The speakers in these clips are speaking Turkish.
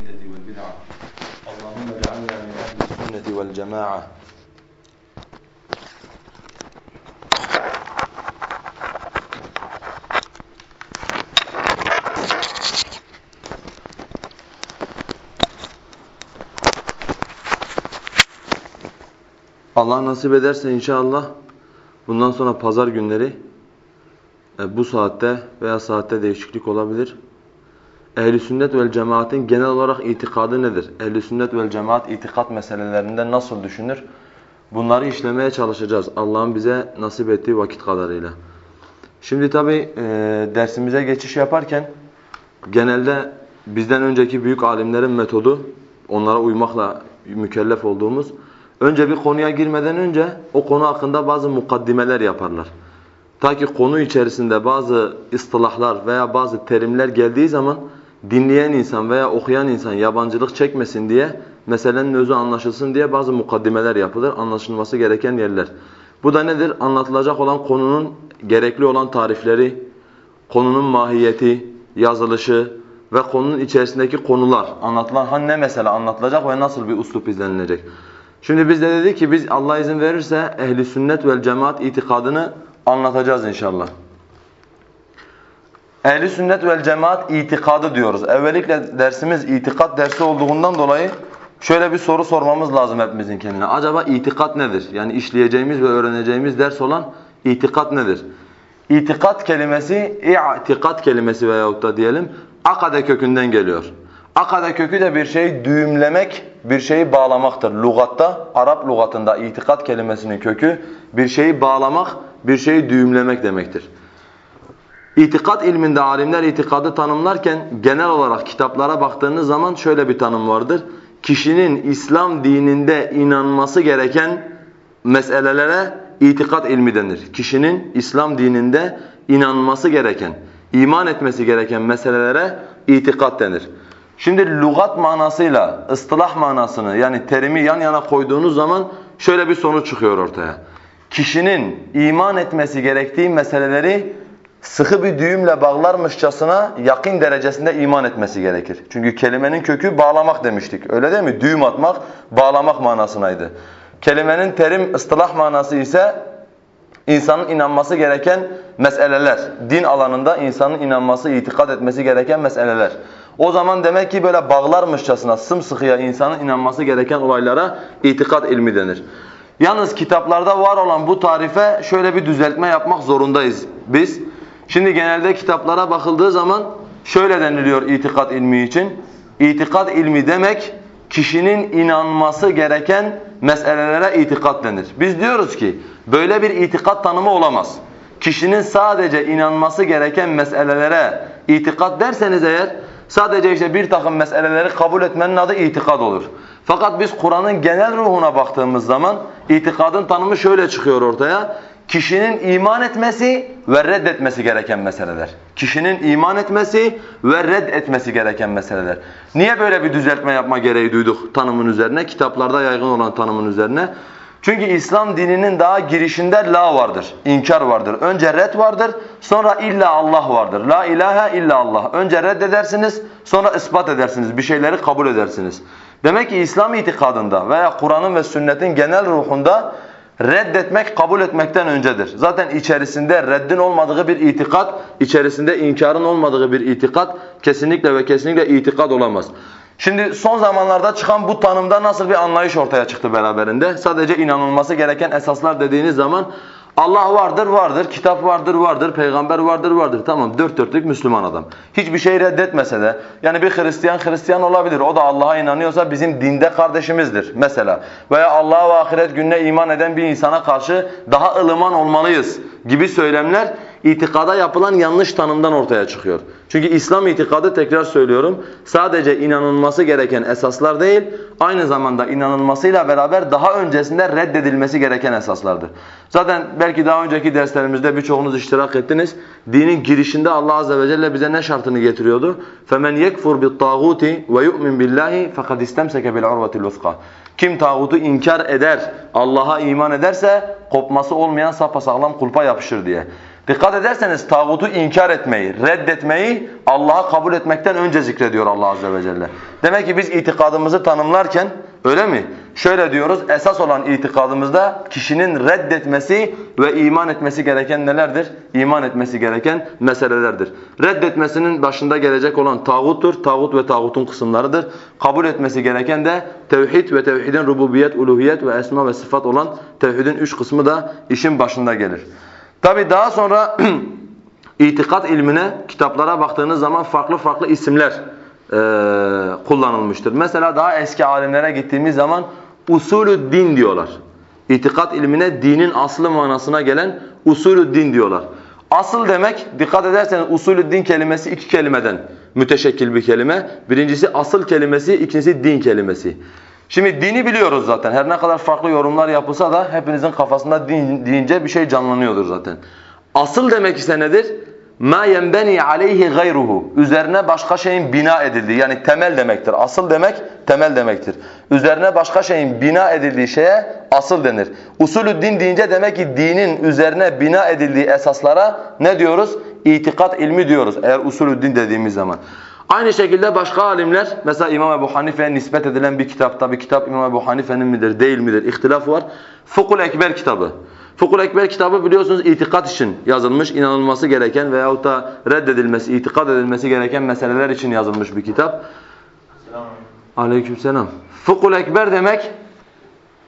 البدع والبدع اللهم اجعلنا من أهل السنة والجماعة Allah nasip ederse inşallah bundan sonra pazar günleri e, bu saatte veya saatte değişiklik olabilir. Ehli sünnet vel cemaatin genel olarak itikadı nedir? Ehli sünnet vel cemaat itikat meselelerinde nasıl düşünür? Bunları işlemeye çalışacağız Allah'ın bize nasip ettiği vakit kadarıyla. Şimdi tabi e, dersimize geçiş yaparken genelde bizden önceki büyük alimlerin metodu onlara uymakla mükellef olduğumuz önce bir konuya girmeden önce o konu hakkında bazı mukaddimeler yaparlar. Ta ki konu içerisinde bazı ıstılahlar veya bazı terimler geldiği zaman dinleyen insan veya okuyan insan yabancılık çekmesin diye meselenin özü anlaşılsın diye bazı mukaddimeler yapılır. Anlaşılması gereken yerler. Bu da nedir? Anlatılacak olan konunun gerekli olan tarifleri, konunun mahiyeti, yazılışı ve konunun içerisindeki konular, anlatılan han ne mesele anlatılacak ve nasıl bir uslup izlenilecek. Şimdi biz de dedik ki biz Allah izin verirse ehli sünnet vel cemaat itikadını anlatacağız inşallah. Ehli sünnet vel cemaat itikadı diyoruz. Evvelikle dersimiz itikat dersi olduğundan dolayı şöyle bir soru sormamız lazım hepimizin kendine. Acaba itikat nedir? Yani işleyeceğimiz ve öğreneceğimiz ders olan itikat nedir? İtikat kelimesi, i'tikat kelimesi veyahut da diyelim akade kökünden geliyor. Akade kökü de bir şeyi düğümlemek, bir şeyi bağlamaktır. Lugatta, Arap lugatında itikat kelimesinin kökü bir şeyi bağlamak, bir şeyi düğümlemek demektir. İtikat ilminde alimler itikadı tanımlarken genel olarak kitaplara baktığınız zaman şöyle bir tanım vardır. Kişinin İslam dininde inanması gereken meselelere itikat ilmi denir. Kişinin İslam dininde inanması gereken, iman etmesi gereken meselelere itikat denir. Şimdi lügat manasıyla ıstılah manasını yani terimi yan yana koyduğunuz zaman şöyle bir sonuç çıkıyor ortaya. Kişinin iman etmesi gerektiği meseleleri sıkı bir düğümle bağlarmışçasına yakın derecesinde iman etmesi gerekir. Çünkü kelimenin kökü bağlamak demiştik. Öyle değil mi? Düğüm atmak, bağlamak manasınaydı. Kelimenin terim ıstılah manası ise insanın inanması gereken meseleler. Din alanında insanın inanması, itikad etmesi gereken meseleler. O zaman demek ki böyle bağlarmışçasına sımsıkıya insanın inanması gereken olaylara itikat ilmi denir. Yalnız kitaplarda var olan bu tarife şöyle bir düzeltme yapmak zorundayız biz. Şimdi genelde kitaplara bakıldığı zaman şöyle deniliyor itikat ilmi için. İtikat ilmi demek kişinin inanması gereken meselelere itikat denir. Biz diyoruz ki böyle bir itikat tanımı olamaz. Kişinin sadece inanması gereken meselelere itikat derseniz eğer sadece işte bir takım meseleleri kabul etmenin adı itikad olur. Fakat biz Kur'an'ın genel ruhuna baktığımız zaman itikadın tanımı şöyle çıkıyor ortaya. Kişinin iman etmesi ve reddetmesi gereken meseleler. Kişinin iman etmesi ve reddetmesi gereken meseleler. Niye böyle bir düzeltme yapma gereği duyduk tanımın üzerine? Kitaplarda yaygın olan tanımın üzerine. Çünkü İslam dininin daha girişinde la vardır, inkar vardır. Önce red vardır, sonra illa Allah vardır. La ilahe illa Allah. Önce reddedersiniz, sonra ispat edersiniz, bir şeyleri kabul edersiniz. Demek ki İslam itikadında veya Kur'an'ın ve sünnetin genel ruhunda reddetmek kabul etmekten öncedir. Zaten içerisinde reddin olmadığı bir itikat, içerisinde inkarın olmadığı bir itikat kesinlikle ve kesinlikle itikat olamaz. Şimdi son zamanlarda çıkan bu tanımda nasıl bir anlayış ortaya çıktı beraberinde? Sadece inanılması gereken esaslar dediğiniz zaman Allah vardır, vardır, kitap vardır, vardır, peygamber vardır, vardır. Tamam dört dörtlük Müslüman adam. Hiçbir şey reddetmese de yani bir Hristiyan Hristiyan olabilir. O da Allah'a inanıyorsa bizim dinde kardeşimizdir mesela. Veya Allah'a ve ahiret gününe iman eden bir insana karşı daha ılıman olmalıyız gibi söylemler itikada yapılan yanlış tanımdan ortaya çıkıyor. Çünkü İslam itikadı tekrar söylüyorum sadece inanılması gereken esaslar değil aynı zamanda inanılmasıyla beraber daha öncesinde reddedilmesi gereken esaslardır. Zaten belki daha önceki derslerimizde birçoğunuz iştirak ettiniz. Dinin girişinde Allah azze ve celle bize ne şartını getiriyordu? فَمَنْ يَكْفُرْ بِالطَّاغُوتِ وَيُؤْمِنْ بِاللّٰهِ فَقَدْ اِسْتَمْسَكَ بِالْعُرْوَةِ الْوُثْقَى Kim tağutu inkar eder, Allah'a iman ederse kopması olmayan sapasağlam kulpa yapışır diye. Dikkat ederseniz tağutu inkar etmeyi, reddetmeyi Allah'a kabul etmekten önce zikrediyor Allah azze ve celle. Demek ki biz itikadımızı tanımlarken öyle mi? Şöyle diyoruz esas olan itikadımızda kişinin reddetmesi ve iman etmesi gereken nelerdir? İman etmesi gereken meselelerdir. Reddetmesinin başında gelecek olan tağuttur. Tağut ve tağutun kısımlarıdır. Kabul etmesi gereken de tevhid ve tevhidin rububiyet, uluhiyet ve esma ve sıfat olan tevhidin üç kısmı da işin başında gelir. Tabi daha sonra itikat ilmine kitaplara baktığınız zaman farklı farklı isimler e, kullanılmıştır. Mesela daha eski alimlere gittiğimiz zaman usulü din diyorlar. İtikat ilmine dinin aslı manasına gelen usulü din diyorlar. Asıl demek dikkat ederseniz usulü din kelimesi iki kelimeden müteşekkil bir kelime. Birincisi asıl kelimesi, ikincisi din kelimesi. Şimdi dini biliyoruz zaten. Her ne kadar farklı yorumlar yapılsa da hepinizin kafasında din deyince bir şey canlanıyordur zaten. Asıl demek ise nedir? Ma yenbeni aleyhi gayruhu. Üzerine başka şeyin bina edildiği yani temel demektir. Asıl demek temel demektir. Üzerine başka şeyin bina edildiği şeye asıl denir. Usulü din deyince demek ki dinin üzerine bina edildiği esaslara ne diyoruz? İtikat ilmi diyoruz eğer usulü din dediğimiz zaman. Aynı şekilde başka alimler mesela İmam Ebu Hanife'ye nispet edilen bir kitapta bir kitap İmam Ebu Hanife'nin midir değil midir ihtilaf var. Fukul Ekber kitabı. Fukul Ekber kitabı biliyorsunuz itikat için yazılmış, inanılması gereken veyahut da reddedilmesi, itikat edilmesi gereken meseleler için yazılmış bir kitap. Aleykümselam. Fukul Ekber demek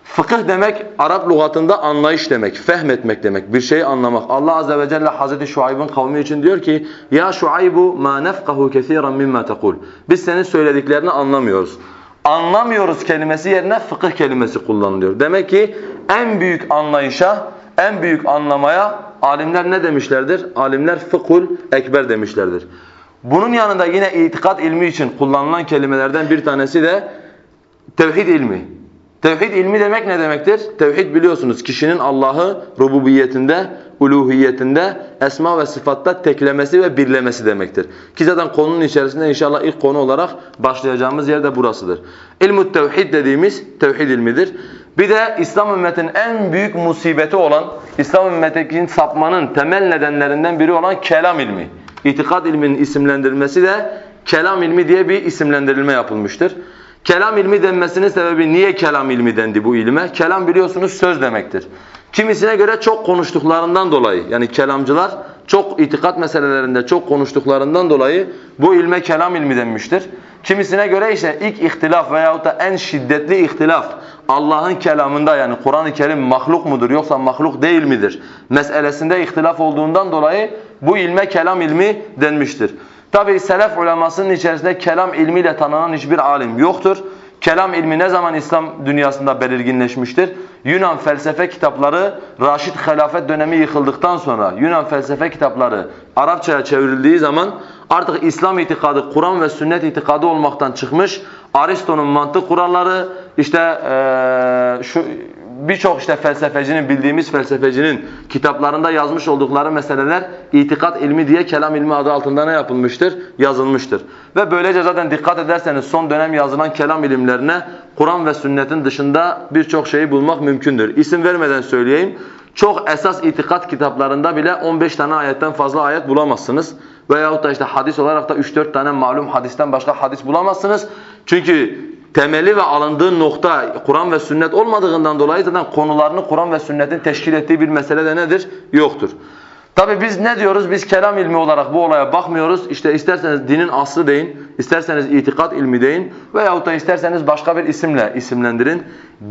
Fıkıh demek Arap lügatında anlayış demek, fehmetmek demek, bir şeyi anlamak. Allah azze ve celle Hazreti Şuayb'ın kavmi için diyor ki: "Ya Şuaybu ma nefkahu kesiran mimma taqul." Biz senin söylediklerini anlamıyoruz. Anlamıyoruz kelimesi yerine fıkıh kelimesi kullanılıyor. Demek ki en büyük anlayışa, en büyük anlamaya alimler ne demişlerdir? Alimler fıkhul ekber demişlerdir. Bunun yanında yine itikat ilmi için kullanılan kelimelerden bir tanesi de tevhid ilmi. Tevhid ilmi demek ne demektir? Tevhid biliyorsunuz kişinin Allah'ı rububiyetinde, uluhiyetinde, esma ve sıfatta teklemesi ve birlemesi demektir. Ki zaten konunun içerisinde inşallah ilk konu olarak başlayacağımız yer de burasıdır. İlmü tevhid dediğimiz tevhid ilmidir. Bir de İslam ümmetinin en büyük musibeti olan, İslam ümmetinin sapmanın temel nedenlerinden biri olan kelam ilmi. İtikad ilminin isimlendirilmesi de kelam ilmi diye bir isimlendirilme yapılmıştır. Kelam ilmi denmesinin sebebi niye kelam ilmi dendi bu ilme? Kelam biliyorsunuz söz demektir. Kimisine göre çok konuştuklarından dolayı yani kelamcılar çok itikat meselelerinde çok konuştuklarından dolayı bu ilme kelam ilmi denmiştir. Kimisine göre ise ilk ihtilaf veyahut da en şiddetli ihtilaf Allah'ın kelamında yani Kur'an-ı Kerim mahluk mudur yoksa mahluk değil midir meselesinde ihtilaf olduğundan dolayı bu ilme kelam ilmi denmiştir. Tabi selef ulemasının içerisinde kelam ilmiyle tanınan hiçbir alim yoktur. Kelam ilmi ne zaman İslam dünyasında belirginleşmiştir? Yunan felsefe kitapları Raşid Hilafet dönemi yıkıldıktan sonra Yunan felsefe kitapları Arapçaya çevrildiği zaman artık İslam itikadı Kur'an ve sünnet itikadı olmaktan çıkmış. Aristo'nun mantık kuralları işte ee, şu birçok işte felsefecinin bildiğimiz felsefecinin kitaplarında yazmış oldukları meseleler itikat ilmi diye kelam ilmi adı altında ne yapılmıştır? Yazılmıştır. Ve böylece zaten dikkat ederseniz son dönem yazılan kelam ilimlerine Kur'an ve sünnetin dışında birçok şeyi bulmak mümkündür. İsim vermeden söyleyeyim. Çok esas itikat kitaplarında bile 15 tane ayetten fazla ayet bulamazsınız. Veyahut da işte hadis olarak da 3-4 tane malum hadisten başka hadis bulamazsınız. Çünkü temeli ve alındığı nokta Kur'an ve sünnet olmadığından dolayı zaten konularını Kur'an ve sünnetin teşkil ettiği bir mesele de nedir? Yoktur. Tabi biz ne diyoruz? Biz kelam ilmi olarak bu olaya bakmıyoruz. İşte isterseniz dinin aslı deyin, isterseniz itikat ilmi deyin veyahut da isterseniz başka bir isimle isimlendirin.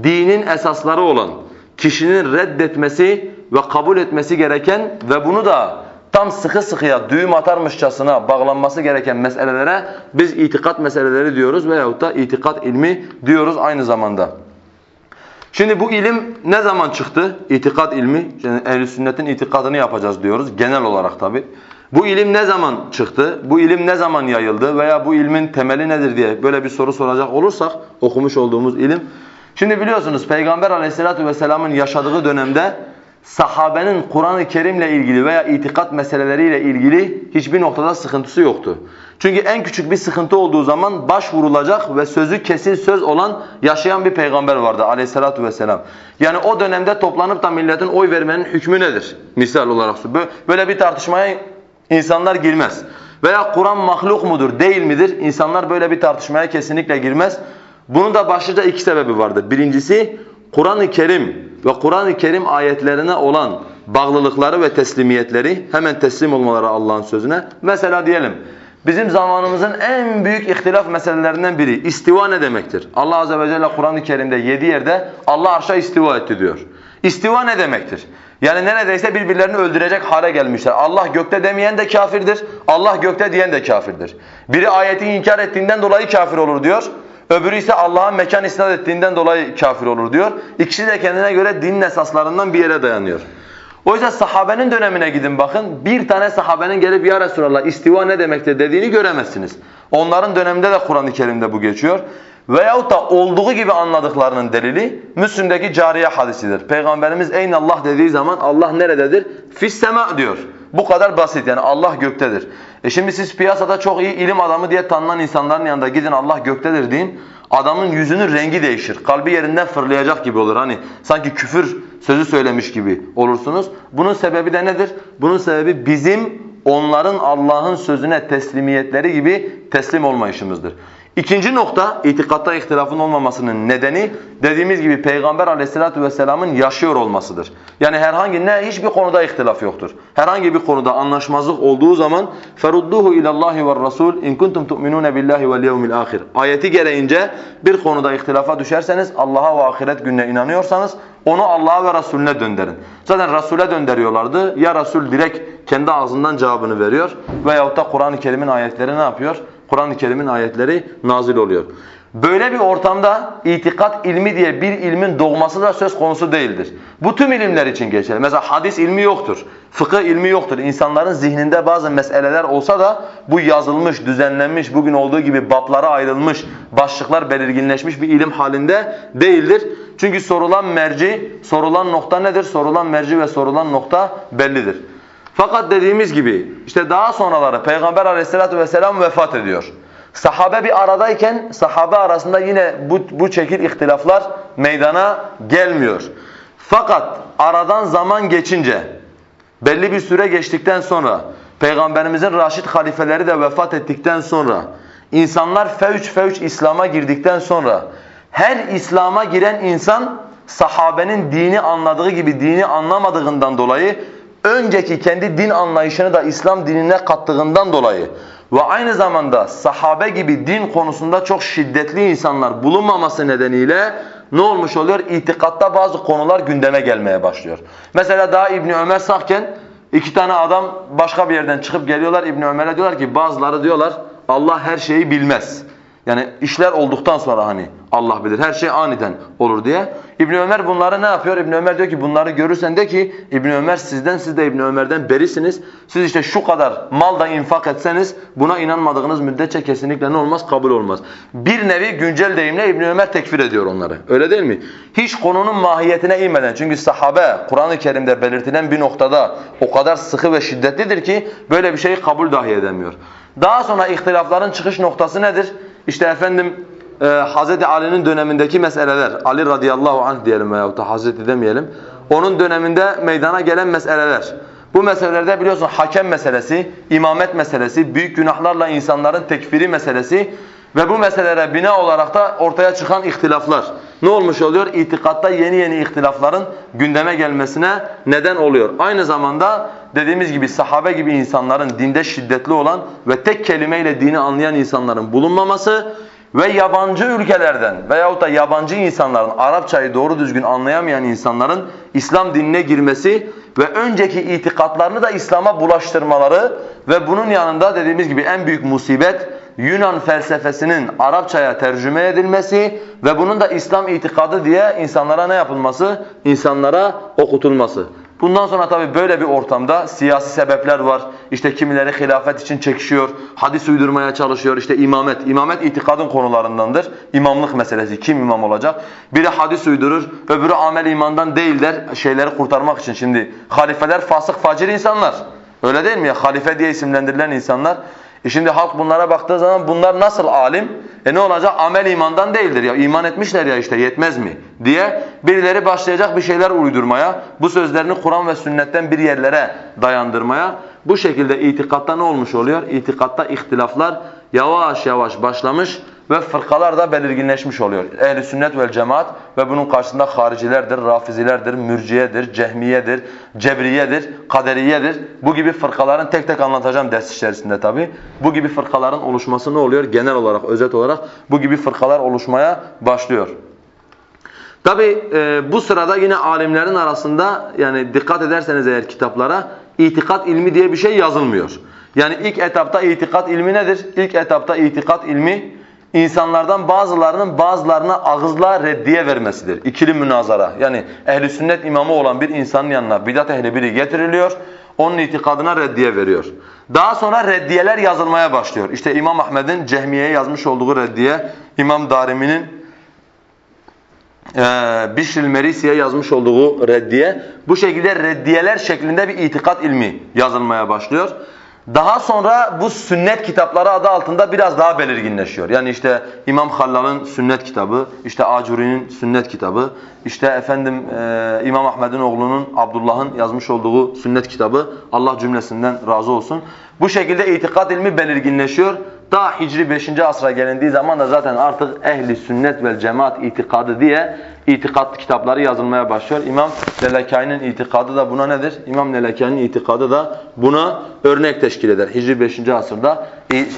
Dinin esasları olan kişinin reddetmesi ve kabul etmesi gereken ve bunu da tam sıkı sıkıya düğüm atarmışçasına bağlanması gereken meselelere biz itikat meseleleri diyoruz veyahut da itikat ilmi diyoruz aynı zamanda. Şimdi bu ilim ne zaman çıktı? İtikat ilmi, yani ehl sünnetin itikadını yapacağız diyoruz genel olarak tabi. Bu ilim ne zaman çıktı? Bu ilim ne zaman yayıldı? Veya bu ilmin temeli nedir diye böyle bir soru soracak olursak okumuş olduğumuz ilim. Şimdi biliyorsunuz Peygamber aleyhissalatu vesselamın yaşadığı dönemde sahabenin Kur'an-ı Kerim'le ilgili veya itikat meseleleriyle ilgili hiçbir noktada sıkıntısı yoktu. Çünkü en küçük bir sıkıntı olduğu zaman başvurulacak ve sözü kesin söz olan yaşayan bir peygamber vardı aleyhissalatu vesselam. Yani o dönemde toplanıp da milletin oy vermenin hükmü nedir? Misal olarak böyle bir tartışmaya insanlar girmez. Veya Kur'an mahluk mudur, değil midir? İnsanlar böyle bir tartışmaya kesinlikle girmez. Bunun da başlıca iki sebebi vardır. Birincisi Kur'an-ı Kerim ve Kur'an-ı Kerim ayetlerine olan bağlılıkları ve teslimiyetleri hemen teslim olmaları Allah'ın sözüne. Mesela diyelim bizim zamanımızın en büyük ihtilaf meselelerinden biri istiva ne demektir? Allah azze ve celle Kur'an-ı Kerim'de yedi yerde Allah arşa istiva etti diyor. İstiva ne demektir? Yani neredeyse birbirlerini öldürecek hale gelmişler. Allah gökte demeyen de kafirdir, Allah gökte diyen de kafirdir. Biri ayeti inkar ettiğinden dolayı kafir olur diyor. Öbürü ise Allah'a mekan isnat ettiğinden dolayı kafir olur diyor. İkisi de kendine göre dinin esaslarından bir yere dayanıyor. O yüzden sahabenin dönemine gidin bakın. Bir tane sahabenin gelip ya Resulallah istiva ne demektir dediğini göremezsiniz. Onların döneminde de Kur'an-ı Kerim'de bu geçiyor. Veyahut da olduğu gibi anladıklarının delili Müslim'deki cariye hadisidir. Peygamberimiz eyn Allah dediği zaman Allah nerededir? Fis sema diyor. Bu kadar basit yani Allah göktedir. E şimdi siz piyasada çok iyi ilim adamı diye tanınan insanların yanında gidin Allah göktedir deyin. Adamın yüzünün rengi değişir. Kalbi yerinden fırlayacak gibi olur. Hani sanki küfür sözü söylemiş gibi olursunuz. Bunun sebebi de nedir? Bunun sebebi bizim onların Allah'ın sözüne teslimiyetleri gibi teslim olmayışımızdır. İkinci nokta itikatta ihtilafın olmamasının nedeni dediğimiz gibi Peygamber aleyhissalatu vesselamın yaşıyor olmasıdır. Yani herhangi ne hiçbir konuda ihtilaf yoktur. Herhangi bir konuda anlaşmazlık olduğu zaman ferudduhu ilallahi ve rasul in kuntum tu'minun billahi vel yevmil ahir. Ayeti gereğince bir konuda ihtilafa düşerseniz Allah'a ve ahiret gününe inanıyorsanız onu Allah'a ve Resulüne döndürün. Zaten Resul'e döndürüyorlardı. Ya Resul direkt kendi ağzından cevabını veriyor veyahut da Kur'an-ı Kerim'in ayetleri ne yapıyor? Kur'an-ı Kerim'in ayetleri nazil oluyor. Böyle bir ortamda itikat ilmi diye bir ilmin doğması da söz konusu değildir. Bu tüm ilimler için geçerli. Mesela hadis ilmi yoktur, fıkıh ilmi yoktur. İnsanların zihninde bazı meseleler olsa da bu yazılmış, düzenlenmiş, bugün olduğu gibi bablara ayrılmış, başlıklar belirginleşmiş bir ilim halinde değildir. Çünkü sorulan merci, sorulan nokta nedir? Sorulan merci ve sorulan nokta bellidir. Fakat dediğimiz gibi işte daha sonraları Peygamber aleyhissalatu vesselam vefat ediyor. Sahabe bir aradayken sahabe arasında yine bu, bu şekil ihtilaflar meydana gelmiyor. Fakat aradan zaman geçince belli bir süre geçtikten sonra Peygamberimizin raşid halifeleri de vefat ettikten sonra insanlar fevç fevç İslam'a girdikten sonra her İslam'a giren insan sahabenin dini anladığı gibi dini anlamadığından dolayı önceki kendi din anlayışını da İslam dinine kattığından dolayı ve aynı zamanda sahabe gibi din konusunda çok şiddetli insanlar bulunmaması nedeniyle ne olmuş oluyor? İtikatta bazı konular gündeme gelmeye başlıyor. Mesela daha İbni Ömer sahken iki tane adam başka bir yerden çıkıp geliyorlar İbni Ömer'e diyorlar ki bazıları diyorlar Allah her şeyi bilmez. Yani işler olduktan sonra hani Allah bilir. Her şey aniden olur diye. İbn Ömer bunları ne yapıyor? İbn Ömer diyor ki bunları görürsen de ki İbn Ömer sizden siz de İbn Ömer'den berisiniz. Siz işte şu kadar mal da infak etseniz buna inanmadığınız müddetçe kesinlikle ne olmaz? Kabul olmaz. Bir nevi güncel deyimle İbn Ömer tekfir ediyor onları. Öyle değil mi? Hiç konunun mahiyetine inmeden. Çünkü sahabe Kur'an-ı Kerim'de belirtilen bir noktada o kadar sıkı ve şiddetlidir ki böyle bir şeyi kabul dahi edemiyor. Daha sonra ihtilafların çıkış noktası nedir? İşte efendim e, Hz. Ali'nin dönemindeki meseleler, Ali radıyallahu anh diyelim veyahut da Hazreti demeyelim. Onun döneminde meydana gelen meseleler. Bu meselelerde biliyorsun hakem meselesi, imamet meselesi, büyük günahlarla insanların tekfiri meselesi ve bu meselelere bina olarak da ortaya çıkan ihtilaflar. Ne olmuş oluyor? İtikatta yeni yeni ihtilafların gündeme gelmesine neden oluyor. Aynı zamanda dediğimiz gibi sahabe gibi insanların dinde şiddetli olan ve tek kelimeyle dini anlayan insanların bulunmaması ve yabancı ülkelerden veyahut da yabancı insanların Arapçayı doğru düzgün anlayamayan insanların İslam dinine girmesi ve önceki itikatlarını da İslam'a bulaştırmaları ve bunun yanında dediğimiz gibi en büyük musibet Yunan felsefesinin Arapçaya tercüme edilmesi ve bunun da İslam itikadı diye insanlara ne yapılması? İnsanlara okutulması. Bundan sonra tabi böyle bir ortamda siyasi sebepler var. İşte kimileri hilafet için çekişiyor, hadis uydurmaya çalışıyor. İşte imamet, imamet itikadın konularındandır. İmamlık meselesi, kim imam olacak? Biri hadis uydurur, öbürü amel imandan değiller şeyleri kurtarmak için. Şimdi halifeler fasık facir insanlar. Öyle değil mi ya? Halife diye isimlendirilen insanlar. E şimdi halk bunlara baktığı zaman bunlar nasıl alim? E ne olacak? Amel imandan değildir ya. İman etmişler ya işte yetmez mi? diye birileri başlayacak bir şeyler uydurmaya, bu sözlerini Kur'an ve sünnetten bir yerlere dayandırmaya. Bu şekilde itikatta ne olmuş oluyor? İtikatta ihtilaflar yavaş yavaş başlamış ve fırkalar da belirginleşmiş oluyor. Ehl-i sünnet vel cemaat ve bunun karşısında haricilerdir, rafizilerdir, mürciyedir, cehmiyedir, cebriyedir, kaderiyedir. Bu gibi fırkaların tek tek anlatacağım ders içerisinde tabi. Bu gibi fırkaların oluşması ne oluyor? Genel olarak, özet olarak bu gibi fırkalar oluşmaya başlıyor. Tabi e, bu sırada yine alimlerin arasında yani dikkat ederseniz eğer kitaplara itikat ilmi diye bir şey yazılmıyor. Yani ilk etapta itikat ilmi nedir? İlk etapta itikat ilmi insanlardan bazılarının bazılarına ağızla reddiye vermesidir. İkili münazara. Yani ehli sünnet imamı olan bir insanın yanına bidat ehli biri getiriliyor. Onun itikadına reddiye veriyor. Daha sonra reddiyeler yazılmaya başlıyor. İşte İmam Ahmed'in Cehmiye'ye yazmış olduğu reddiye, İmam Darimi'nin e, Bişril Merisi'ye yazmış olduğu reddiye. Bu şekilde reddiyeler şeklinde bir itikat ilmi yazılmaya başlıyor. Daha sonra bu sünnet kitapları adı altında biraz daha belirginleşiyor. Yani işte İmam Hallal'ın sünnet kitabı, işte Acuri'nin sünnet kitabı, işte efendim e, İmam Ahmed'in oğlunun Abdullah'ın yazmış olduğu sünnet kitabı. Allah cümlesinden razı olsun. Bu şekilde itikat ilmi belirginleşiyor. Daha Hicri 5. asra gelindiği zaman da zaten artık ehli sünnet vel cemaat itikadı diye itikat kitapları yazılmaya başlıyor. İmam Lelekai'nin itikadı da buna nedir? İmam Lelekai'nin itikadı da buna örnek teşkil eder. Hicri 5. asırda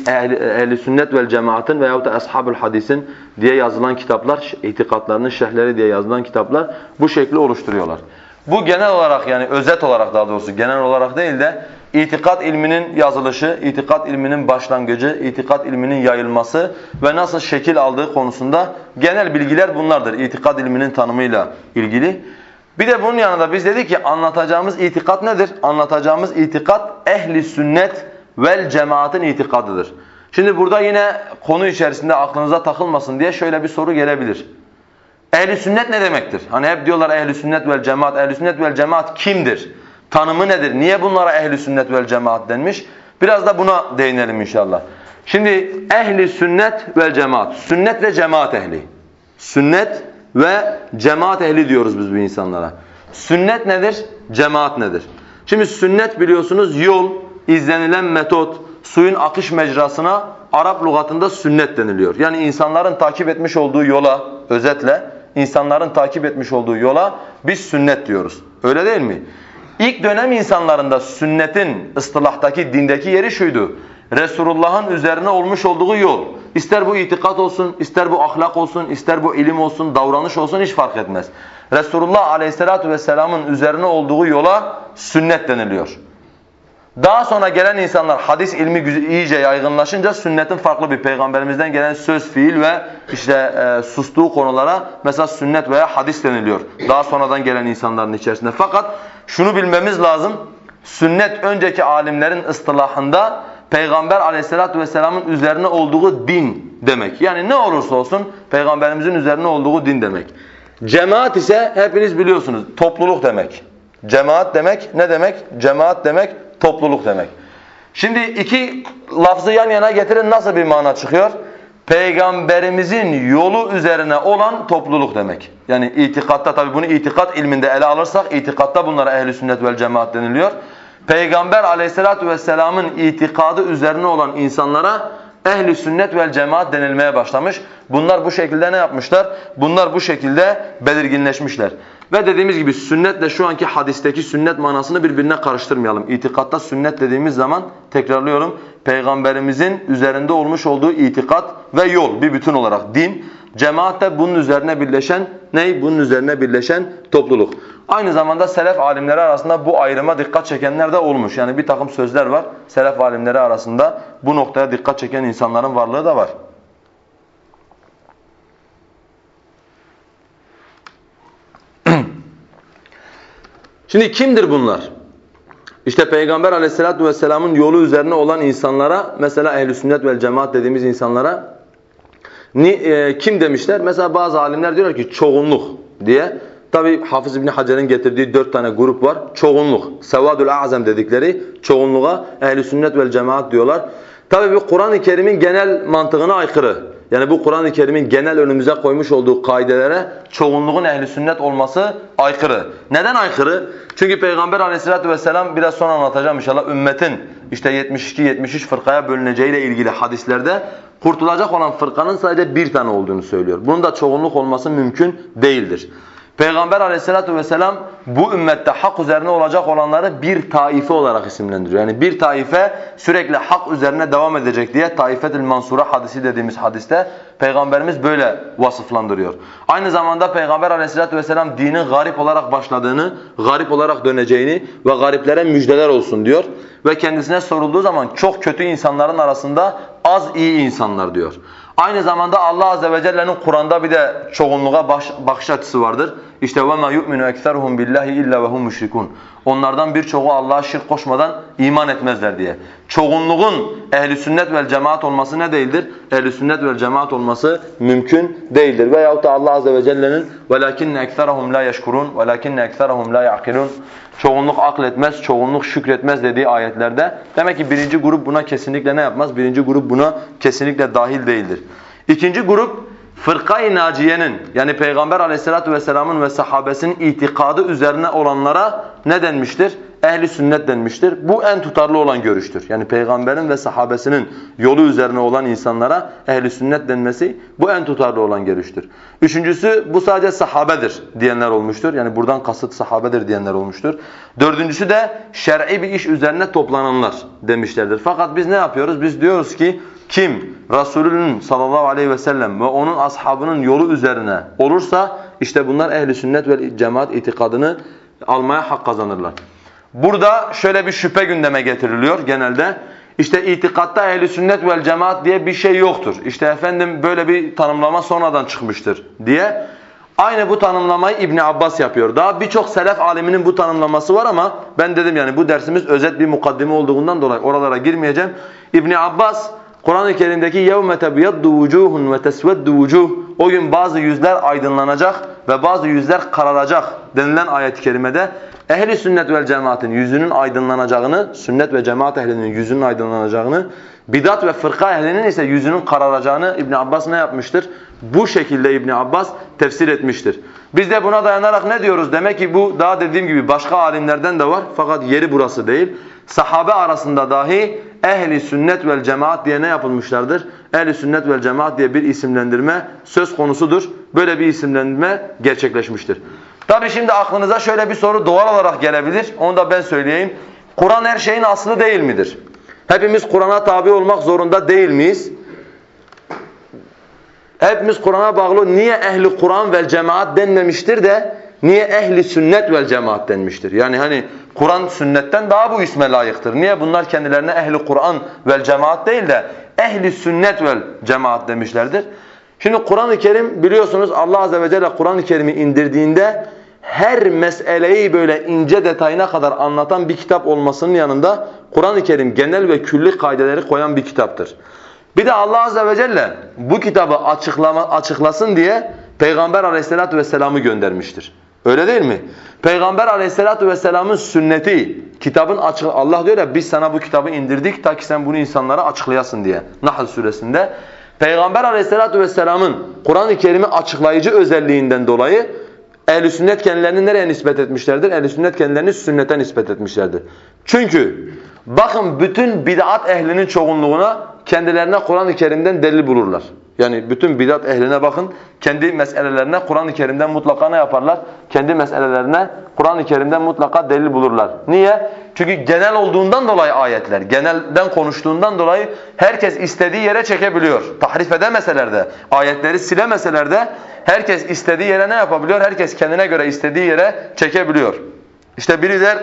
ehli, ehli sünnet vel cemaatın veyahut da ashabul hadisin diye yazılan kitaplar, itikatlarının şerhleri diye yazılan kitaplar bu şekli oluşturuyorlar. Bu genel olarak yani özet olarak daha doğrusu genel olarak değil de itikat ilminin yazılışı, itikat ilminin başlangıcı, itikat ilminin yayılması ve nasıl şekil aldığı konusunda genel bilgiler bunlardır. İtikat ilminin tanımıyla ilgili. Bir de bunun yanında biz dedik ki anlatacağımız itikat nedir? Anlatacağımız itikat ehli sünnet vel cemaatin itikadıdır. Şimdi burada yine konu içerisinde aklınıza takılmasın diye şöyle bir soru gelebilir. Ehli sünnet ne demektir? Hani hep diyorlar ehli sünnet vel cemaat. Ehli sünnet vel cemaat kimdir? Tanımı nedir? Niye bunlara ehli sünnet vel cemaat denmiş? Biraz da buna değinelim inşallah. Şimdi ehli sünnet vel cemaat. Sünnet ve cemaat ehli. Sünnet ve cemaat ehli diyoruz biz bu insanlara. Sünnet nedir? Cemaat nedir? Şimdi sünnet biliyorsunuz yol, izlenilen metot, suyun akış mecrasına Arap lügatında sünnet deniliyor. Yani insanların takip etmiş olduğu yola özetle insanların takip etmiş olduğu yola biz sünnet diyoruz. Öyle değil mi? İlk dönem insanlarında sünnetin ıstılahtaki, dindeki yeri şuydu. Resulullah'ın üzerine olmuş olduğu yol. İster bu itikat olsun, ister bu ahlak olsun, ister bu ilim olsun, davranış olsun hiç fark etmez. Resulullah aleyhissalatu vesselamın üzerine olduğu yola sünnet deniliyor. Daha sonra gelen insanlar hadis ilmi iyice yaygınlaşınca sünnetin farklı bir peygamberimizden gelen söz, fiil ve işte e, sustuğu konulara mesela sünnet veya hadis deniliyor. Daha sonradan gelen insanların içerisinde. Fakat şunu bilmemiz lazım. Sünnet önceki alimlerin ıstılahında Peygamber aleyhissalatu vesselamın üzerine olduğu din demek. Yani ne olursa olsun peygamberimizin üzerine olduğu din demek. Cemaat ise hepiniz biliyorsunuz topluluk demek. Cemaat demek ne demek? Cemaat demek topluluk demek. Şimdi iki lafzı yan yana getirin nasıl bir mana çıkıyor? Peygamberimizin yolu üzerine olan topluluk demek. Yani itikatta tabi bunu itikat ilminde ele alırsak itikatta bunlara ehli sünnet vel cemaat deniliyor. Peygamber aleyhissalatu vesselamın itikadı üzerine olan insanlara ehli sünnet vel cemaat denilmeye başlamış. Bunlar bu şekilde ne yapmışlar? Bunlar bu şekilde belirginleşmişler. Ve dediğimiz gibi sünnetle şu anki hadisteki sünnet manasını birbirine karıştırmayalım. İtikatta sünnet dediğimiz zaman tekrarlıyorum peygamberimizin üzerinde olmuş olduğu itikat ve yol bir bütün olarak din. Cemaat de bunun üzerine birleşen ney? Bunun üzerine birleşen topluluk. Aynı zamanda selef alimleri arasında bu ayrıma dikkat çekenler de olmuş. Yani bir takım sözler var. Selef alimleri arasında bu noktaya dikkat çeken insanların varlığı da var. Şimdi kimdir bunlar? İşte Peygamber aleyhissalatu vesselamın yolu üzerine olan insanlara, mesela ehl sünnet vel cemaat dediğimiz insanlara ni, e, kim demişler? Mesela bazı alimler diyorlar ki çoğunluk diye. Tabi Hafız İbni Hacer'in getirdiği dört tane grup var. Çoğunluk, sevadül azam dedikleri çoğunluğa ehl sünnet vel cemaat diyorlar. Tabi bu Kur'an-ı Kerim'in genel mantığına aykırı. Yani bu Kur'an-ı Kerim'in genel önümüze koymuş olduğu kaidelere çoğunluğun ehli sünnet olması aykırı. Neden aykırı? Çünkü Peygamber aleyhissalatu vesselam biraz sonra anlatacağım inşallah ümmetin işte 72-73 fırkaya bölüneceğiyle ilgili hadislerde kurtulacak olan fırkanın sadece bir tane olduğunu söylüyor. Bunun da çoğunluk olması mümkün değildir. Peygamber aleyhissalatu vesselam bu ümmette hak üzerine olacak olanları bir taife olarak isimlendiriyor. Yani bir taife sürekli hak üzerine devam edecek diye taifetül mansura hadisi dediğimiz hadiste Peygamberimiz böyle vasıflandırıyor. Aynı zamanda Peygamber aleyhissalatu vesselam dinin garip olarak başladığını, garip olarak döneceğini ve gariplere müjdeler olsun diyor. Ve kendisine sorulduğu zaman çok kötü insanların arasında az iyi insanlar diyor. Aynı zamanda Allah azze ve celle'nin Kur'an'da bir de çoğunluğa bakış açısı vardır. İşte ve ma yu'minu ekseruhum billahi illa ve müşrikun. Onlardan birçoğu Allah'a şirk koşmadan iman etmezler diye. Çoğunluğun ehli sünnet vel cemaat olması ne değildir? Ehli sünnet vel cemaat olması mümkün değildir. Veyahut da Allah azze ve celle'nin velakinne ekseruhum la yeşkurun velakinne ekseruhum la yaqilun. Çoğunluk akletmez, çoğunluk şükretmez dediği ayetlerde demek ki birinci grup buna kesinlikle ne yapmaz? Birinci grup buna kesinlikle dahil değildir. İkinci grup fırka-i naciyenin yani Peygamber aleyhissalatu vesselamın ve sahabesinin itikadı üzerine olanlara ne denmiştir? Ehli sünnet denmiştir. Bu en tutarlı olan görüştür. Yani Peygamberin ve sahabesinin yolu üzerine olan insanlara ehli sünnet denmesi bu en tutarlı olan görüştür. Üçüncüsü bu sadece sahabedir diyenler olmuştur. Yani buradan kasıt sahabedir diyenler olmuştur. Dördüncüsü de şer'i bir iş üzerine toplananlar demişlerdir. Fakat biz ne yapıyoruz? Biz diyoruz ki kim Resulünün sallallahu aleyhi ve sellem ve onun ashabının yolu üzerine olursa işte bunlar ehli sünnet ve cemaat itikadını almaya hak kazanırlar. Burada şöyle bir şüphe gündeme getiriliyor genelde. İşte itikatta ehli sünnet vel cemaat diye bir şey yoktur. İşte efendim böyle bir tanımlama sonradan çıkmıştır diye. Aynı bu tanımlamayı İbn Abbas yapıyor. Daha birçok selef aliminin bu tanımlaması var ama ben dedim yani bu dersimiz özet bir mukaddime olduğundan dolayı oralara girmeyeceğim. İbn Abbas Kur'an-ı Kerim'deki يَوْمَ تَبْيَدُّ وُجُوهٌ وَتَسْوَدُّ وُجُوهٌ O gün bazı yüzler aydınlanacak ve bazı yüzler kararacak denilen ayet-i kerimede ehli sünnet vel cemaatin yüzünün aydınlanacağını, sünnet ve cemaat ehlinin yüzünün aydınlanacağını, bidat ve fırka ehlinin ise yüzünün kararacağını İbn Abbas ne yapmıştır? Bu şekilde İbn Abbas tefsir etmiştir. Biz de buna dayanarak ne diyoruz? Demek ki bu daha dediğim gibi başka alimlerden de var fakat yeri burası değil. Sahabe arasında dahi ehli sünnet vel cemaat diye ne yapılmışlardır? Ehli sünnet vel cemaat diye bir isimlendirme söz konusudur. Böyle bir isimlendirme gerçekleşmiştir. Tabi şimdi aklınıza şöyle bir soru doğal olarak gelebilir. Onu da ben söyleyeyim. Kur'an her şeyin aslı değil midir? Hepimiz Kur'an'a tabi olmak zorunda değil miyiz? Hepimiz Kur'an'a bağlı. Niye ehli Kur'an vel cemaat denmemiştir de niye ehli sünnet vel cemaat denmiştir? Yani hani Kur'an sünnetten daha bu isme layıktır. Niye bunlar kendilerine ehli Kur'an vel cemaat değil de ehli sünnet vel cemaat demişlerdir? Şimdi Kur'an-ı Kerim biliyorsunuz Allah azze ve celle Kur'an-ı Kerim'i indirdiğinde her meseleyi böyle ince detayına kadar anlatan bir kitap olmasının yanında Kur'an-ı Kerim genel ve külli kaideleri koyan bir kitaptır. Bir de Allah azze ve celle bu kitabı açıklama, açıklasın diye Peygamber aleyhissalatu vesselam'ı göndermiştir. Öyle değil mi? Peygamber aleyhissalatu vesselam'ın sünneti, kitabın açık Allah diyor ya biz sana bu kitabı indirdik ta ki sen bunu insanlara açıklayasın diye. Nahl suresinde. Peygamber aleyhissalatu vesselam'ın Kur'an-ı Kerim'i açıklayıcı özelliğinden dolayı ehl sünnet kendilerini nereye nispet etmişlerdir? ehl sünnet kendilerini sünnete nispet etmişlerdir. Çünkü bakın bütün bid'at ehlinin çoğunluğuna kendilerine Kur'an-ı Kerim'den delil bulurlar. Yani bütün bidat ehline bakın kendi meselelerine Kur'an-ı Kerim'den mutlaka ne yaparlar? Kendi meselelerine Kur'an-ı Kerim'den mutlaka delil bulurlar. Niye? Çünkü genel olduğundan dolayı ayetler, genelden konuştuğundan dolayı herkes istediği yere çekebiliyor. Tahrif edemeseler de, ayetleri silemeseler de herkes istediği yere ne yapabiliyor? Herkes kendine göre istediği yere çekebiliyor. İşte biri der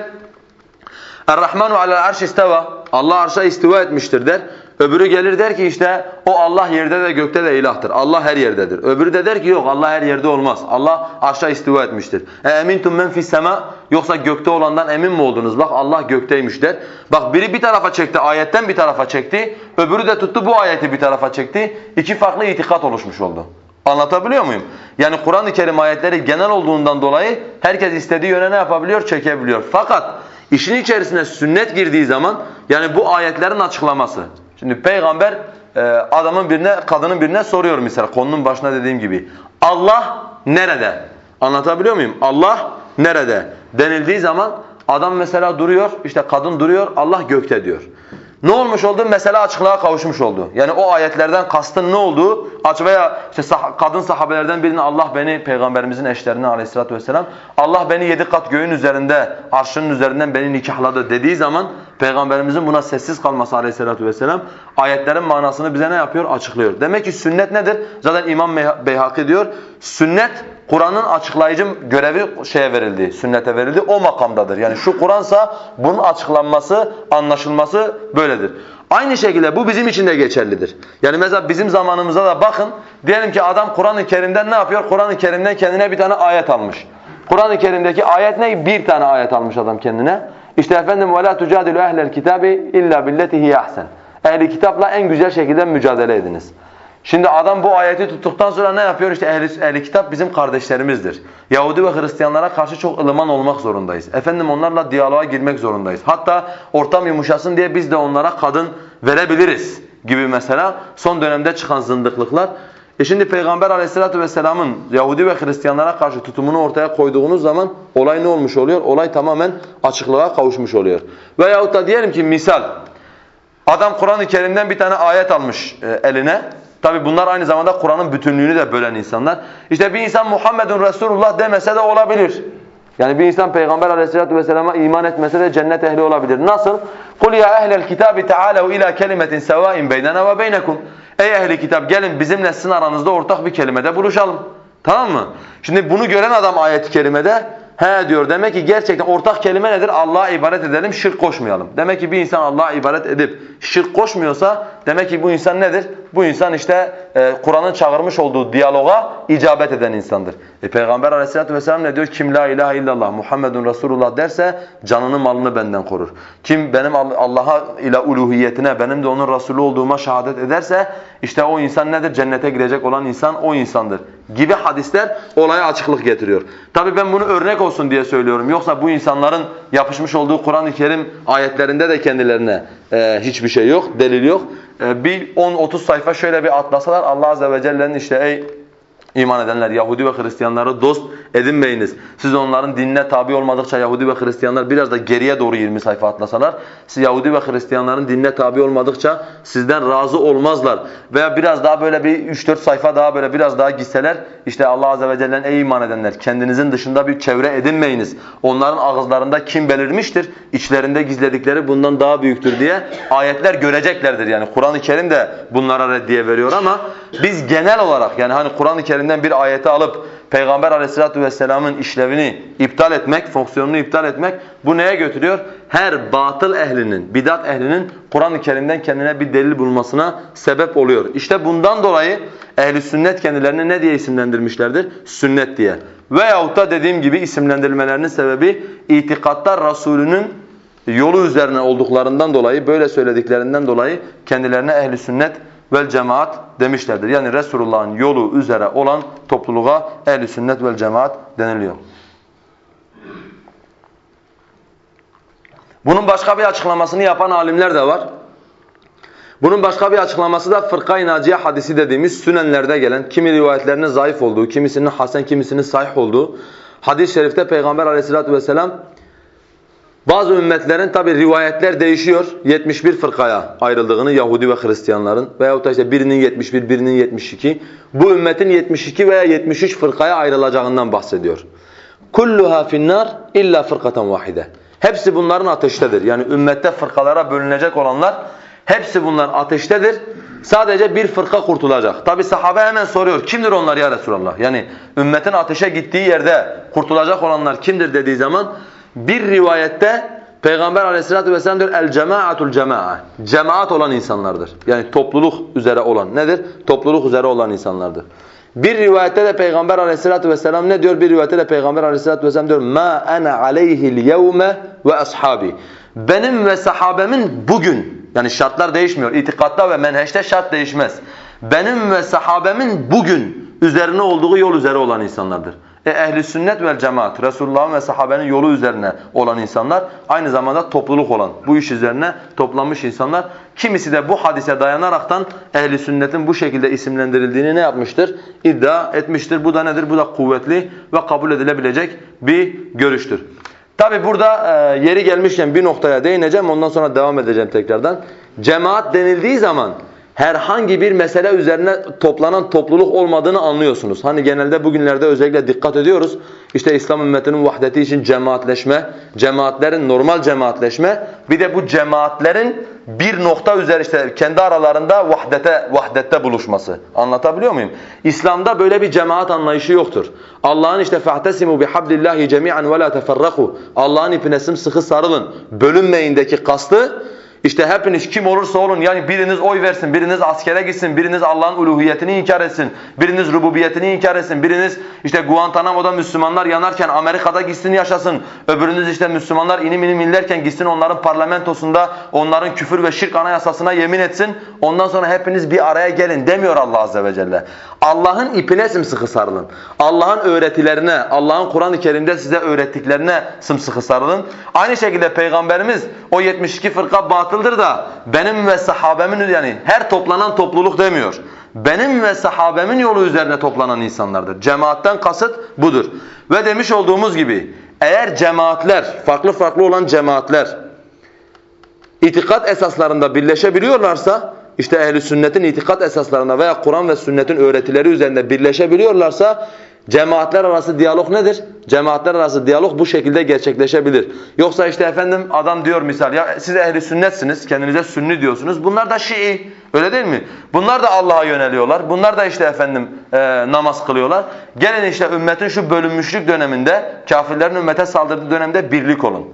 Er-Rahmanu alel arş isteva. Allah arşa istiva etmiştir der. Öbürü gelir der ki işte o Allah yerde de gökte de ilahtır. Allah her yerdedir. Öbürü de der ki yok Allah her yerde olmaz. Allah arşa istiva etmiştir. E emintum men fis sema yoksa gökte olandan emin mi oldunuz? Bak Allah gökteymiş der. Bak biri bir tarafa çekti, ayetten bir tarafa çekti. Öbürü de tuttu bu ayeti bir tarafa çekti. İki farklı itikat oluşmuş oldu. Anlatabiliyor muyum? Yani Kur'an-ı Kerim ayetleri genel olduğundan dolayı herkes istediği yöne ne yapabiliyor? Çekebiliyor. Fakat işin içerisine sünnet girdiği zaman yani bu ayetlerin açıklaması. Şimdi peygamber e, adamın birine, kadının birine soruyor mesela konunun başına dediğim gibi. Allah nerede? Anlatabiliyor muyum? Allah nerede? Denildiği zaman adam mesela duruyor, işte kadın duruyor, Allah gökte diyor. Ne olmuş oldu? Mesela açıklığa kavuşmuş oldu. Yani o ayetlerden kastın ne olduğu aç veya işte sah kadın sahabelerden birinin Allah beni peygamberimizin eşlerine aleyhissalatü vesselam Allah beni yedi kat göğün üzerinde arşının üzerinden beni nikahladı dediği zaman peygamberimizin buna sessiz kalması aleyhissalatü vesselam ayetlerin manasını bize ne yapıyor? Açıklıyor. Demek ki sünnet nedir? Zaten İmam Beyhaki diyor sünnet Kur'an'ın açıklayıcı görevi şeye verildi, sünnete verildi. O makamdadır. Yani şu Kur'ansa bunun açıklanması, anlaşılması böyledir. Aynı şekilde bu bizim için de geçerlidir. Yani mesela bizim zamanımıza da bakın. Diyelim ki adam Kur'an-ı Kerim'den ne yapıyor? Kur'an-ı Kerim'den kendine bir tane ayet almış. Kur'an-ı Kerim'deki ayet ne? Bir tane ayet almış adam kendine. İşte efendim وَلَا تُجَادِلُ اَهْلَ الْكِتَابِ اِلَّا بِالَّتِ هِيَ اَحْسَنِ Ehli kitapla en güzel şekilde mücadele ediniz. Şimdi adam bu ayeti tuttuktan sonra ne yapıyor? İşte ehli, ehli kitap bizim kardeşlerimizdir. Yahudi ve Hristiyanlara karşı çok ılıman olmak zorundayız. Efendim onlarla diyaloğa girmek zorundayız. Hatta ortam yumuşasın diye biz de onlara kadın verebiliriz gibi mesela son dönemde çıkan zındıklıklar. E şimdi Peygamber aleyhissalatu vesselamın Yahudi ve Hristiyanlara karşı tutumunu ortaya koyduğunuz zaman olay ne olmuş oluyor? Olay tamamen açıklığa kavuşmuş oluyor. Veyahut da diyelim ki misal adam Kur'an-ı Kerim'den bir tane ayet almış e, eline. Tabi bunlar aynı zamanda Kur'an'ın bütünlüğünü de bölen insanlar. İşte bir insan Muhammedun Resulullah demese de olabilir. Yani bir insan Peygamber Aleyhisselatü vesselama iman etmese de cennet ehli olabilir. Nasıl? Kul ya ehlel kitabi ta'alu ila kelimetin sevain beynena ve beynekum. Ey ehli kitap gelin bizimle sizin aranızda ortak bir kelimede buluşalım. Tamam mı? Şimdi bunu gören adam ayet-i kerimede He diyor demek ki gerçekten ortak kelime nedir? Allah'a ibadet edelim, şirk koşmayalım. Demek ki bir insan Allah'a ibadet edip şirk koşmuyorsa demek ki bu insan nedir? Bu insan işte e, Kur'an'ın çağırmış olduğu diyaloga icabet eden insandır. E, Peygamber aleyhissalatü vesselam ne diyor? Kim la ilahe illallah Muhammedun Resulullah derse canını malını benden korur. Kim benim Allah'a ile uluhiyetine benim de onun Resulü olduğuma şehadet ederse işte o insan nedir? Cennete girecek olan insan o insandır. Gibi hadisler olaya açıklık getiriyor. Tabi ben bunu örnek olsun diye söylüyorum. Yoksa bu insanların yapışmış olduğu Kur'an-ı Kerim ayetlerinde de kendilerine e, hiçbir şey yok, delil yok. E, bir 10-30 sayfa şöyle bir atlasalar Allah Azze ve Celle'nin işte ey İman edenler Yahudi ve Hristiyanları dost edinmeyiniz. Siz onların dinine tabi olmadıkça Yahudi ve Hristiyanlar biraz da geriye doğru 20 sayfa atlasalar, siz Yahudi ve Hristiyanların dinine tabi olmadıkça sizden razı olmazlar. Veya biraz daha böyle bir 3-4 sayfa daha böyle biraz daha gitseler, işte Allah Azze ve Celle'nin ey iman edenler kendinizin dışında bir çevre edinmeyiniz. Onların ağızlarında kim belirmiştir? İçlerinde gizledikleri bundan daha büyüktür diye ayetler göreceklerdir. Yani Kur'an-ı Kerim de bunlara reddiye veriyor ama biz genel olarak yani hani Kur'an-ı Kerim Kerim'den bir ayeti alıp Peygamber aleyhissalatu vesselamın işlevini iptal etmek, fonksiyonunu iptal etmek bu neye götürüyor? Her batıl ehlinin, bidat ehlinin Kur'an-ı Kerim'den kendine bir delil bulmasına sebep oluyor. İşte bundan dolayı ehli sünnet kendilerini ne diye isimlendirmişlerdir? Sünnet diye. Veyahut da dediğim gibi isimlendirmelerinin sebebi itikatta Resulünün yolu üzerine olduklarından dolayı, böyle söylediklerinden dolayı kendilerine ehli sünnet vel cemaat demişlerdir. Yani Resulullah'ın yolu üzere olan topluluğa ehl sünnet vel cemaat deniliyor. Bunun başka bir açıklamasını yapan alimler de var. Bunun başka bir açıklaması da fırka-i naciye hadisi dediğimiz sünenlerde gelen, kimi rivayetlerinin zayıf olduğu, kimisinin hasen, kimisinin sahih olduğu hadis-i şerifte Peygamber aleyhissalatu vesselam bazı ümmetlerin tabi rivayetler değişiyor. 71 fırkaya ayrıldığını Yahudi ve Hristiyanların veyahut da işte birinin 71, birinin 72. Bu ümmetin 72 veya 73 fırkaya ayrılacağından bahsediyor. Kulluha finnar illa fırkatan vahide. Hepsi bunların ateştedir. Yani ümmette fırkalara bölünecek olanlar hepsi bunlar ateştedir. Sadece bir fırka kurtulacak. Tabi sahabe hemen soruyor. Kimdir onlar ya Resulallah? Yani ümmetin ateşe gittiği yerde kurtulacak olanlar kimdir dediği zaman bir rivayette Peygamber aleyhissalatü vesselam diyor el cemaatul cemaa. Cemaat olan insanlardır. Yani topluluk üzere olan nedir? Topluluk üzere olan insanlardır. Bir rivayette de Peygamber aleyhissalatü vesselam ne diyor? Bir rivayette de Peygamber aleyhissalatü vesselam diyor ma ana aleyhil yevme ve ashabi. Benim ve sahabemin bugün yani şartlar değişmiyor. İtikatta ve menheşte şart değişmez. Benim ve sahabemin bugün üzerine olduğu yol üzere olan insanlardır. E, ehli sünnet vel cemaat, Resulullah'ın ve sahabenin yolu üzerine olan insanlar, aynı zamanda topluluk olan, bu iş üzerine toplanmış insanlar. Kimisi de bu hadise dayanaraktan ehli sünnetin bu şekilde isimlendirildiğini ne yapmıştır? İddia etmiştir. Bu da nedir? Bu da kuvvetli ve kabul edilebilecek bir görüştür. Tabi burada e, yeri gelmişken bir noktaya değineceğim, ondan sonra devam edeceğim tekrardan. Cemaat denildiği zaman herhangi bir mesele üzerine toplanan topluluk olmadığını anlıyorsunuz. Hani genelde bugünlerde özellikle dikkat ediyoruz. İşte İslam ümmetinin vahdeti için cemaatleşme, cemaatlerin normal cemaatleşme, bir de bu cemaatlerin bir nokta üzeri işte kendi aralarında vahdete vahdette buluşması. Anlatabiliyor muyum? İslam'da böyle bir cemaat anlayışı yoktur. Allah'ın işte fahtesimu bihablillahi cemi'an ve la teferraku. Allah'ın ipine sımsıkı sarılın. Bölünmeyindeki kastı işte hepiniz kim olursa olun yani biriniz oy versin, biriniz askere gitsin, biriniz Allah'ın uluhiyetini inkar etsin, biriniz rububiyetini inkar etsin, biriniz işte Guantanamo'da Müslümanlar yanarken Amerika'da gitsin yaşasın, öbürünüz işte Müslümanlar inim inim inlerken gitsin onların parlamentosunda onların küfür ve şirk anayasasına yemin etsin, ondan sonra hepiniz bir araya gelin demiyor Allah Azze ve Celle. Allah'ın ipine sımsıkı sarılın. Allah'ın öğretilerine, Allah'ın Kur'an-ı Kerim'de size öğrettiklerine sımsıkı sarılın. Aynı şekilde Peygamberimiz o 72 fırka batıldır da benim ve sahabemin yani her toplanan topluluk demiyor. Benim ve sahabemin yolu üzerine toplanan insanlardır. Cemaatten kasıt budur. Ve demiş olduğumuz gibi eğer cemaatler, farklı farklı olan cemaatler itikat esaslarında birleşebiliyorlarsa işte ehli sünnetin itikat esaslarına veya Kur'an ve sünnetin öğretileri üzerinde birleşebiliyorlarsa cemaatler arası diyalog nedir? Cemaatler arası diyalog bu şekilde gerçekleşebilir. Yoksa işte efendim adam diyor misal ya siz ehli sünnetsiniz, kendinize sünni diyorsunuz. Bunlar da Şii. Öyle değil mi? Bunlar da Allah'a yöneliyorlar. Bunlar da işte efendim e, namaz kılıyorlar. Gelin işte ümmetin şu bölünmüşlük döneminde, kafirlerin ümmete saldırdığı dönemde birlik olun.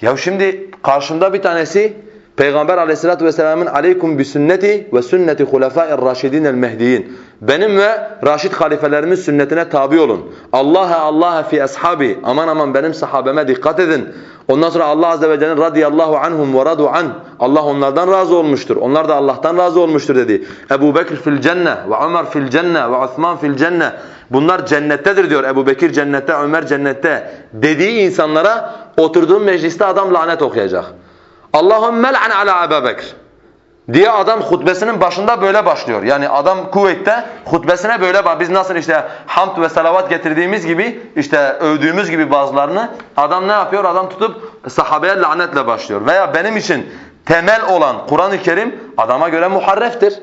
Ya şimdi karşımda bir tanesi Peygamber aleyhissalatu vesselamın aleykum bi sünneti ve sünneti hulefâ'ir raşidin el mehdiyin. Benim ve raşid halifelerimin sünnetine tabi olun. Allah'a Allah'a fi ashabi. Aman aman benim sahabeme dikkat edin. Ondan sonra Allah azze ve celle radıyallahu anhum ve radu an. Allah onlardan razı olmuştur. Onlar da Allah'tan razı olmuştur dedi. Ebu Bekir fil cenne ve Ömer fil cenne ve Osman fil cenne. Bunlar cennettedir diyor. Ebu Bekir cennette, Ömer cennette dediği insanlara oturduğun mecliste adam lanet okuyacak. Allahümme mel'an ala Ebu Bekir diye adam hutbesinin başında böyle başlıyor. Yani adam kuvvette hutbesine böyle. Biz nasıl işte hamd ve salavat getirdiğimiz gibi işte övdüğümüz gibi bazılarını adam ne yapıyor? Adam tutup sahabeye lanetle başlıyor. Veya benim için temel olan Kur'an-ı Kerim adama göre muharreftir.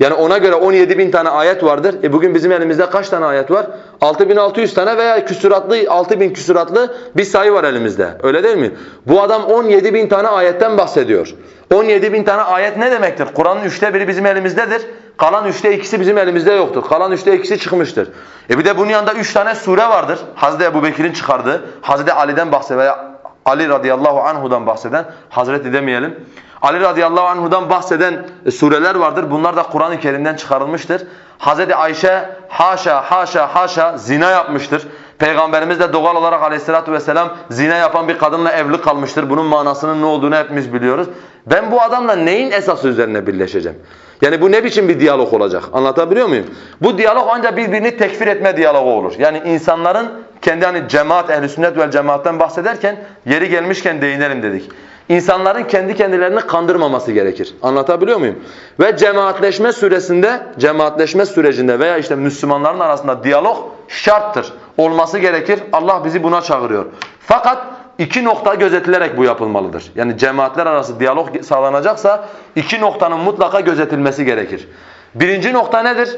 Yani ona göre 17 bin tane ayet vardır. E bugün bizim elimizde kaç tane ayet var? 6600 tane veya küsuratlı 6000 küsuratlı bir sayı var elimizde. Öyle değil mi? Bu adam 17 bin tane ayetten bahsediyor. 17 bin tane ayet ne demektir? Kur'an'ın üçte biri bizim elimizdedir. Kalan üçte ikisi bizim elimizde yoktur. Kalan üçte ikisi çıkmıştır. E bir de bunun yanında üç tane sure vardır. Hazreti Ebu Bekir'in çıkardığı, Hazreti Ali'den bahseden veya Ali radıyallahu anhu'dan bahseden, Hazreti demeyelim. Ali radıyallahu anhu'dan bahseden sureler vardır. Bunlar da Kur'an-ı Kerim'den çıkarılmıştır. Hazreti Ayşe haşa haşa haşa zina yapmıştır. Peygamberimiz de doğal olarak aleyhissalatu vesselam zina yapan bir kadınla evli kalmıştır. Bunun manasının ne olduğunu hepimiz biliyoruz. Ben bu adamla neyin esası üzerine birleşeceğim? Yani bu ne biçim bir diyalog olacak? Anlatabiliyor muyum? Bu diyalog ancak birbirini tekfir etme diyalogu olur. Yani insanların kendi hani cemaat, ehl sünnet vel cemaatten bahsederken yeri gelmişken değinelim dedik. İnsanların kendi kendilerini kandırmaması gerekir. Anlatabiliyor muyum? Ve cemaatleşme süresinde, cemaatleşme sürecinde veya işte Müslümanların arasında diyalog şarttır. Olması gerekir. Allah bizi buna çağırıyor. Fakat iki nokta gözetilerek bu yapılmalıdır. Yani cemaatler arası diyalog sağlanacaksa iki noktanın mutlaka gözetilmesi gerekir. Birinci nokta nedir?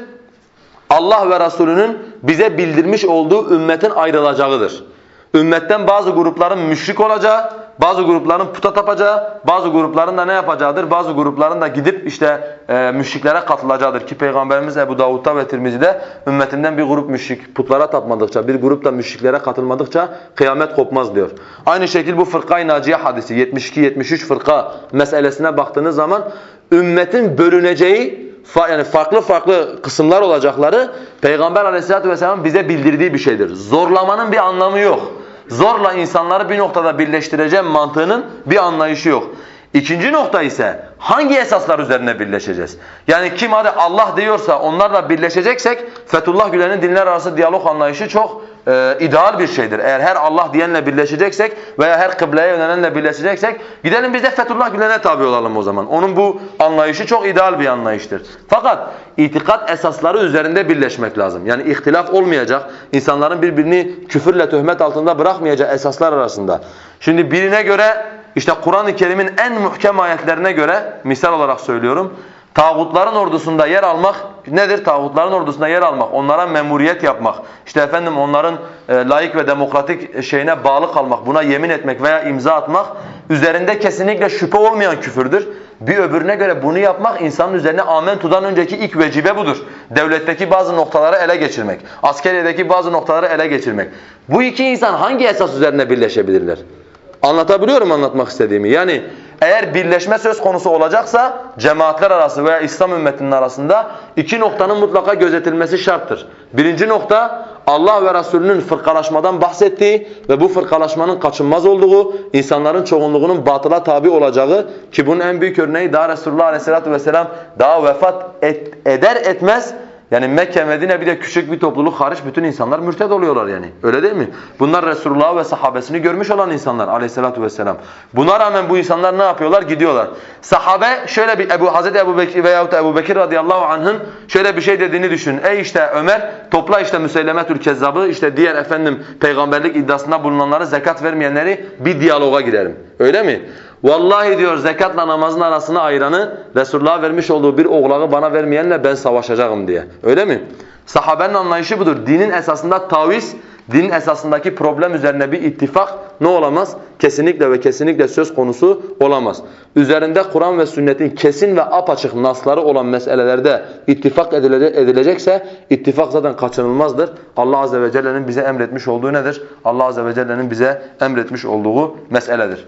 Allah ve Resulünün bize bildirmiş olduğu ümmetin ayrılacağıdır. Ümmetten bazı grupların müşrik olacağı, bazı grupların puta tapacağı, bazı grupların da ne yapacağıdır? Bazı grupların da gidip işte e, müşriklere katılacağıdır ki Peygamberimiz Ebu Davud'da ve Tirmizi'de ümmetinden bir grup müşrik putlara tapmadıkça, bir grup da müşriklere katılmadıkça kıyamet kopmaz diyor. Aynı şekilde bu fırkayı naciye hadisi 72-73 fırka meselesine baktığınız zaman ümmetin bölüneceği yani farklı farklı kısımlar olacakları Peygamber aleyhissalatü vesselam bize bildirdiği bir şeydir. Zorlamanın bir anlamı yok. Zorla insanları bir noktada birleştireceğim mantığının bir anlayışı yok. İkinci nokta ise hangi esaslar üzerine birleşeceğiz? Yani kim hadi Allah diyorsa onlarla birleşeceksek Fethullah Gülen'in dinler arası diyalog anlayışı çok e, ideal bir şeydir. Eğer her Allah diyenle birleşeceksek veya her kıbleye yönelenle birleşeceksek gidelim biz de Fethullah Gülen'e tabi olalım o zaman. Onun bu anlayışı çok ideal bir anlayıştır. Fakat itikat esasları üzerinde birleşmek lazım. Yani ihtilaf olmayacak, insanların birbirini küfürle töhmet altında bırakmayacağı esaslar arasında. Şimdi birine göre işte Kur'an-ı Kerim'in en muhkem ayetlerine göre misal olarak söylüyorum. Tağutların ordusunda yer almak nedir? Tağutların ordusunda yer almak, onlara memuriyet yapmak, işte efendim onların e, layık ve demokratik şeyine bağlı kalmak, buna yemin etmek veya imza atmak üzerinde kesinlikle şüphe olmayan küfürdür. Bir öbürüne göre bunu yapmak insanın üzerine amentudan önceki ilk vecibe budur. Devletteki bazı noktaları ele geçirmek, askeriyedeki bazı noktaları ele geçirmek. Bu iki insan hangi esas üzerine birleşebilirler? Anlatabiliyorum anlatmak istediğimi. Yani eğer birleşme söz konusu olacaksa cemaatler arası veya İslam ümmetinin arasında iki noktanın mutlaka gözetilmesi şarttır. Birinci nokta Allah ve Resulünün fırkalaşmadan bahsettiği ve bu fırkalaşmanın kaçınmaz olduğu, insanların çoğunluğunun batıla tabi olacağı ki bunun en büyük örneği daha Resulullah Aleyhisselatü Vesselam daha vefat et, eder etmez yani Mekke, Medine bir de küçük bir topluluk hariç bütün insanlar mürted oluyorlar yani. Öyle değil mi? Bunlar Resulullah ve sahabesini görmüş olan insanlar aleyhissalatu vesselam. Buna rağmen bu insanlar ne yapıyorlar? Gidiyorlar. Sahabe şöyle bir Ebu Hazreti Ebu Bekir veyahut da Ebu Bekir radıyallahu anh'ın şöyle bir şey dediğini düşün. Ey işte Ömer topla işte Müseylemetül Kezzab'ı işte diğer efendim peygamberlik iddiasında bulunanları zekat vermeyenleri bir diyaloga girelim. Öyle mi? Vallahi diyor zekatla namazın arasını ayıranı Resulullah'a vermiş olduğu bir oğlağı bana vermeyenle ben savaşacağım diye. Öyle mi? Sahabenin anlayışı budur. Dinin esasında taviz, dinin esasındaki problem üzerine bir ittifak ne olamaz? Kesinlikle ve kesinlikle söz konusu olamaz. Üzerinde Kur'an ve sünnetin kesin ve apaçık nasları olan meselelerde ittifak edilecekse ittifak zaten kaçınılmazdır. Allah Azze ve Celle'nin bize emretmiş olduğu nedir? Allah Azze ve Celle'nin bize emretmiş olduğu meseledir.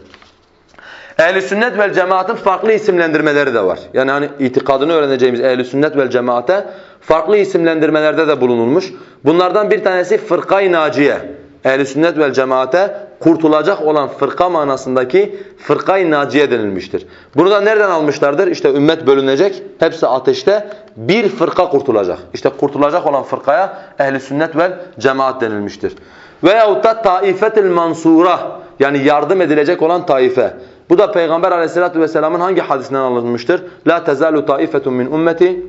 Ehl-i sünnet vel cemaatın farklı isimlendirmeleri de var. Yani hani itikadını öğreneceğimiz ehl-i sünnet vel cemaate farklı isimlendirmelerde de bulunulmuş. Bunlardan bir tanesi fırkay naciye. Ehl-i sünnet vel cemaate kurtulacak olan fırka manasındaki fırkay naciye denilmiştir. Bunu da nereden almışlardır? İşte ümmet bölünecek, hepsi ateşte, bir fırka kurtulacak. İşte kurtulacak olan fırkaya ehl-i sünnet vel cemaat denilmiştir. Veyahut da taifetil mansura yani yardım edilecek olan taife. Bu da Peygamber aleyhissalatu vesselamın hangi hadisinden alınmıştır? La tezalu taifetun min ummeti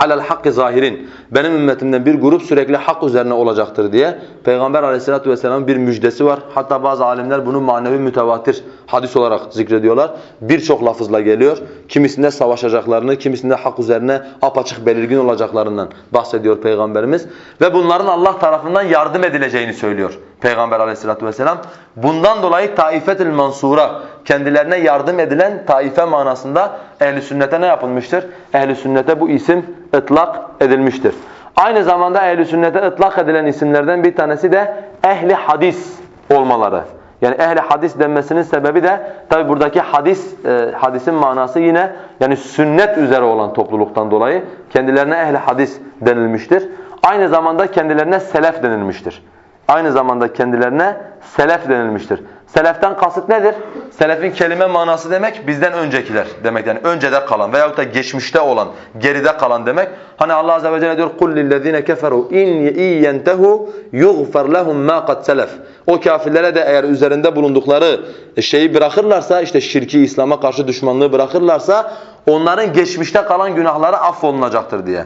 alel hakki zahirin. Benim ümmetimden bir grup sürekli hak üzerine olacaktır diye Peygamber aleyhissalatu vesselamın bir müjdesi var. Hatta bazı alimler bunu manevi mütevatir hadis olarak zikrediyorlar. Birçok lafızla geliyor. Kimisinde savaşacaklarını, kimisinde hak üzerine apaçık belirgin olacaklarından bahsediyor Peygamberimiz. Ve bunların Allah tarafından yardım edileceğini söylüyor Peygamber aleyhissalatu vesselam. Bundan dolayı taifetil mansura kendilerine yardım edilen taife manasında ehli sünnete ne yapılmıştır? Ehli sünnete bu isim ıtlak edilmiştir. Aynı zamanda ehli sünnete ıtlak edilen isimlerden bir tanesi de ehli hadis olmaları. Yani ehli hadis denmesinin sebebi de tabi buradaki hadis e, hadisin manası yine yani sünnet üzere olan topluluktan dolayı kendilerine ehli hadis denilmiştir. Aynı zamanda kendilerine selef denilmiştir aynı zamanda kendilerine selef denilmiştir. Seleften kasıt nedir? Selefin kelime manası demek bizden öncekiler demek yani öncede kalan veyahut da geçmişte olan, geride kalan demek. Hani Allah azze ve celle diyor kul lillezine keferu in yentehu yughfar lehum ma kad selef. O kafirlere de eğer üzerinde bulundukları şeyi bırakırlarsa işte şirki İslam'a karşı düşmanlığı bırakırlarsa onların geçmişte kalan günahları affolunacaktır diye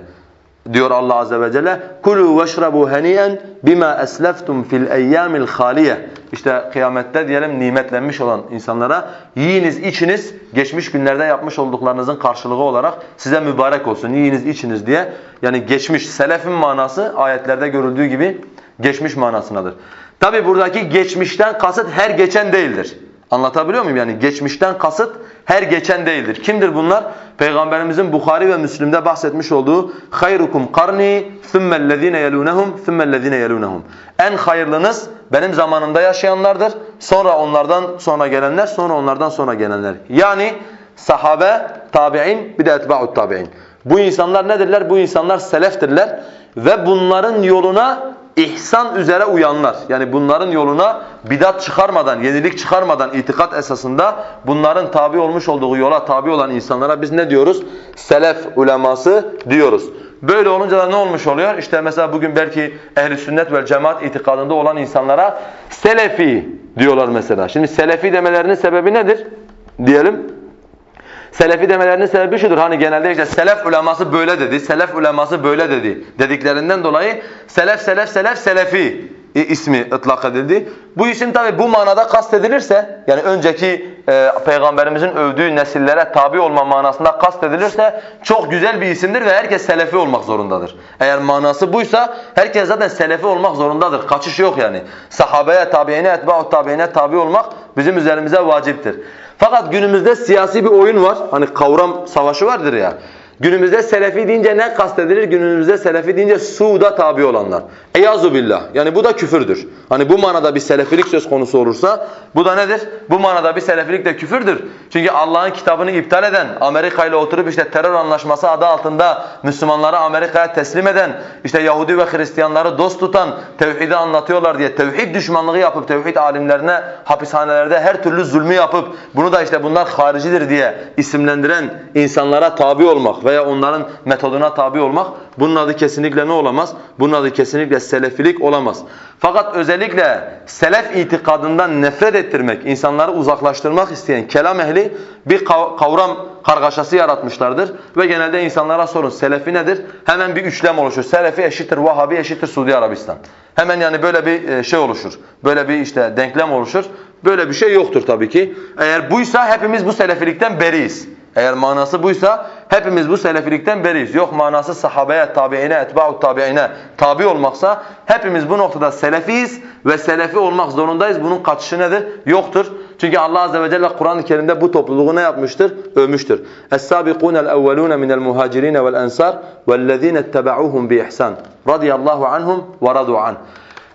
diyor Allah azze ve celle kulu veşrabu haniyen bima esleftum fil eyyamil haliye işte kıyamette diyelim nimetlenmiş olan insanlara yiyiniz içiniz geçmiş günlerde yapmış olduklarınızın karşılığı olarak size mübarek olsun yiyiniz içiniz diye yani geçmiş selefin manası ayetlerde görüldüğü gibi geçmiş manasındadır. Tabi buradaki geçmişten kasıt her geçen değildir. Anlatabiliyor muyum? Yani geçmişten kasıt her geçen değildir. Kimdir bunlar? Peygamberimizin Bukhari ve Müslim'de bahsetmiş olduğu hayrukum karni thummellezine yelunhum thummellezine yelunhum. En hayırlınız benim zamanımda yaşayanlardır. Sonra onlardan sonra gelenler, sonra onlardan sonra gelenler. Yani sahabe, tabi'in bir de etba'ut tabi'in. Bu insanlar nedirler? Bu insanlar seleftirler ve bunların yoluna ihsan üzere uyanlar. Yani bunların yoluna bidat çıkarmadan, yenilik çıkarmadan itikat esasında bunların tabi olmuş olduğu yola tabi olan insanlara biz ne diyoruz? Selef uleması diyoruz. Böyle olunca da ne olmuş oluyor? İşte mesela bugün belki ehli sünnet ve cemaat itikadında olan insanlara selefi diyorlar mesela. Şimdi selefi demelerinin sebebi nedir? Diyelim. Selefi demelerinin sebebi şudur. Hani genelde işte selef uleması böyle dedi, selef uleması böyle dedi dediklerinden dolayı selef selef selef selefi ismi ıtlak edildi. Bu isim tabi bu manada kastedilirse yani önceki e, peygamberimizin övdüğü nesillere tabi olma manasında kastedilirse çok güzel bir isimdir ve herkes selefi olmak zorundadır. Eğer manası buysa herkes zaten selefi olmak zorundadır. Kaçış yok yani. Sahabeye, tabiine, etba'u tabiine tabi olmak bizim üzerimize vaciptir. Fakat günümüzde siyasi bir oyun var. Hani kavram savaşı vardır ya. Günümüzde selefi deyince ne kastedilir? Günümüzde selefi deyince Suud'a tabi olanlar. Eyazu billah. Yani bu da küfürdür. Hani bu manada bir selefilik söz konusu olursa bu da nedir? Bu manada bir selefilik de küfürdür. Çünkü Allah'ın kitabını iptal eden, Amerika ile oturup işte terör anlaşması adı altında Müslümanları Amerika'ya teslim eden, işte Yahudi ve Hristiyanları dost tutan, tevhidi anlatıyorlar diye tevhid düşmanlığı yapıp tevhid alimlerine hapishanelerde her türlü zulmü yapıp bunu da işte bunlar haricidir diye isimlendiren insanlara tabi olmak veya onların metoduna tabi olmak bunun adı kesinlikle ne olamaz? Bunun adı kesinlikle selefilik olamaz. Fakat özellikle selef itikadından nefret ettirmek, insanları uzaklaştırmak isteyen kelam ehli bir kavram kargaşası yaratmışlardır. Ve genelde insanlara sorun selefi nedir? Hemen bir üçlem oluşur. Selefi eşittir Vahabi eşittir Suudi Arabistan. Hemen yani böyle bir şey oluşur. Böyle bir işte denklem oluşur. Böyle bir şey yoktur tabii ki. Eğer buysa hepimiz bu selefilikten beriyiz. Eğer manası buysa hepimiz bu selefilikten beriyiz. Yok manası sahabeye, tabiine, etba'u tabiine tabi olmaksa hepimiz bu noktada selefiyiz ve selefi olmak zorundayız. Bunun kaçışı nedir? Yoktur. Çünkü Allah azze ve celle Kur'an-ı Kerim'de bu topluluğu ne yapmıştır? Övmüştür. Es-sabiqun el-evvelun minel muhacirin ve'l-ensar ve'llezine ittaba'uhum bi ihsan. Radiyallahu anhum.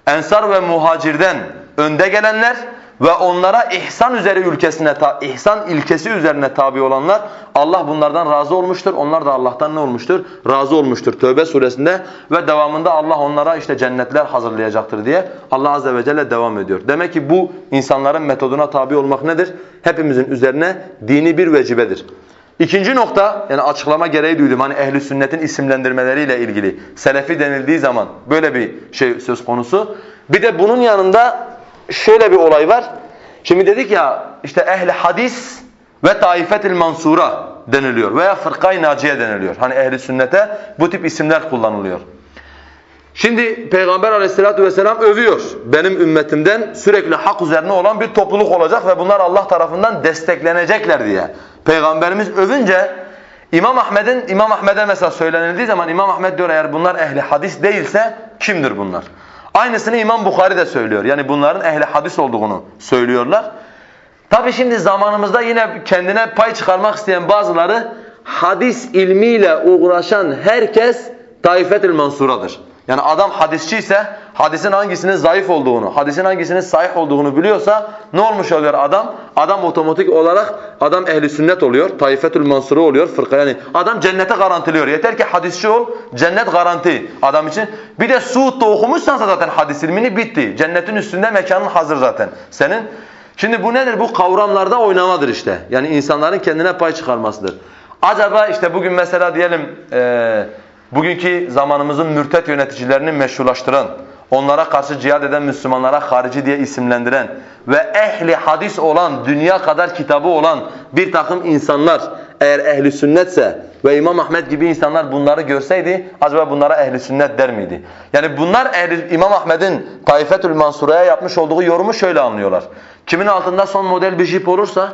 Ensar ve muhacirden önde gelenler ve onlara ihsan üzeri ülkesine ihsan ilkesi üzerine tabi olanlar Allah bunlardan razı olmuştur. Onlar da Allah'tan ne olmuştur? Razı olmuştur. Tövbe suresinde ve devamında Allah onlara işte cennetler hazırlayacaktır diye Allah azze ve celle devam ediyor. Demek ki bu insanların metoduna tabi olmak nedir? Hepimizin üzerine dini bir vecibedir. İkinci nokta yani açıklama gereği duydum hani ehli sünnetin isimlendirmeleriyle ilgili. Selefi denildiği zaman böyle bir şey söz konusu. Bir de bunun yanında şöyle bir olay var. Şimdi dedik ya işte ehli hadis ve taifetil mansura deniliyor veya fırkay naciye deniliyor. Hani ehli sünnete bu tip isimler kullanılıyor. Şimdi Peygamber aleyhissalatu vesselam övüyor. Benim ümmetimden sürekli hak üzerine olan bir topluluk olacak ve bunlar Allah tarafından desteklenecekler diye. Peygamberimiz övünce İmam Ahmed'in İmam Ahmed'e mesela söylenildiği zaman İmam Ahmed diyor eğer bunlar ehli hadis değilse kimdir bunlar? Aynısını İmam Bukhari de söylüyor. Yani bunların ehli hadis olduğunu söylüyorlar. Tabi şimdi zamanımızda yine kendine pay çıkarmak isteyen bazıları hadis ilmiyle uğraşan herkes taifetül mansuradır. Yani adam hadisçi ise hadisin hangisinin zayıf olduğunu, hadisin hangisinin sahih olduğunu biliyorsa ne olmuş oluyor adam? Adam otomatik olarak adam ehli sünnet oluyor, taifetül mansura oluyor, fırka yani adam cennete garantiliyor. Yeter ki hadisçi ol, cennet garanti adam için. Bir de Suud'da okumuşsan zaten hadis ilmini bitti. Cennetin üstünde mekanın hazır zaten senin. Şimdi bu nedir? Bu kavramlarda oynamadır işte. Yani insanların kendine pay çıkarmasıdır. Acaba işte bugün mesela diyelim eee bugünkü zamanımızın mürtet yöneticilerini meşrulaştıran, onlara karşı cihad eden Müslümanlara harici diye isimlendiren ve ehli hadis olan, dünya kadar kitabı olan bir takım insanlar eğer ehli sünnetse ve İmam Ahmed gibi insanlar bunları görseydi acaba bunlara ehli sünnet der miydi? Yani bunlar ehli, İmam Ahmed'in Taifetül Mansura'ya yapmış olduğu yorumu şöyle anlıyorlar. Kimin altında son model bir jip olursa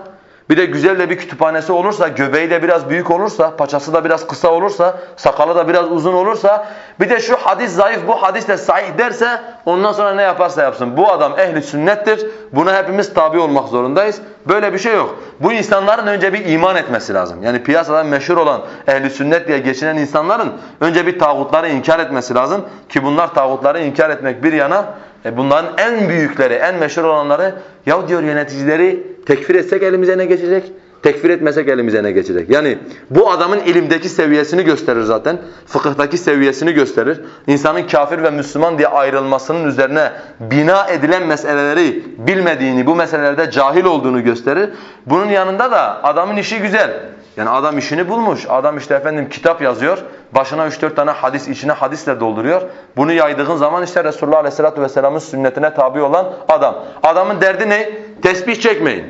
bir de güzel de bir kütüphanesi olursa, göbeği de biraz büyük olursa, paçası da biraz kısa olursa, sakalı da biraz uzun olursa, bir de şu hadis zayıf, bu hadis de sahih derse ondan sonra ne yaparsa yapsın. Bu adam ehli sünnettir. Buna hepimiz tabi olmak zorundayız. Böyle bir şey yok. Bu insanların önce bir iman etmesi lazım. Yani piyasada meşhur olan ehli sünnet diye geçinen insanların önce bir tağutları inkar etmesi lazım ki bunlar tağutları inkar etmek bir yana e bunların en büyükleri, en meşhur olanları ya diyor yöneticileri tekfir etsek elimize ne geçecek? tekfir etmesek elimize ne geçecek? Yani bu adamın ilimdeki seviyesini gösterir zaten. Fıkıhtaki seviyesini gösterir. İnsanın kafir ve Müslüman diye ayrılmasının üzerine bina edilen meseleleri bilmediğini, bu meselelerde cahil olduğunu gösterir. Bunun yanında da adamın işi güzel. Yani adam işini bulmuş. Adam işte efendim kitap yazıyor. Başına 3-4 tane hadis, içine hadisle dolduruyor. Bunu yaydığın zaman işte Resulullah Aleyhisselatü Vesselam'ın sünnetine tabi olan adam. Adamın derdi ne? Tesbih çekmeyin.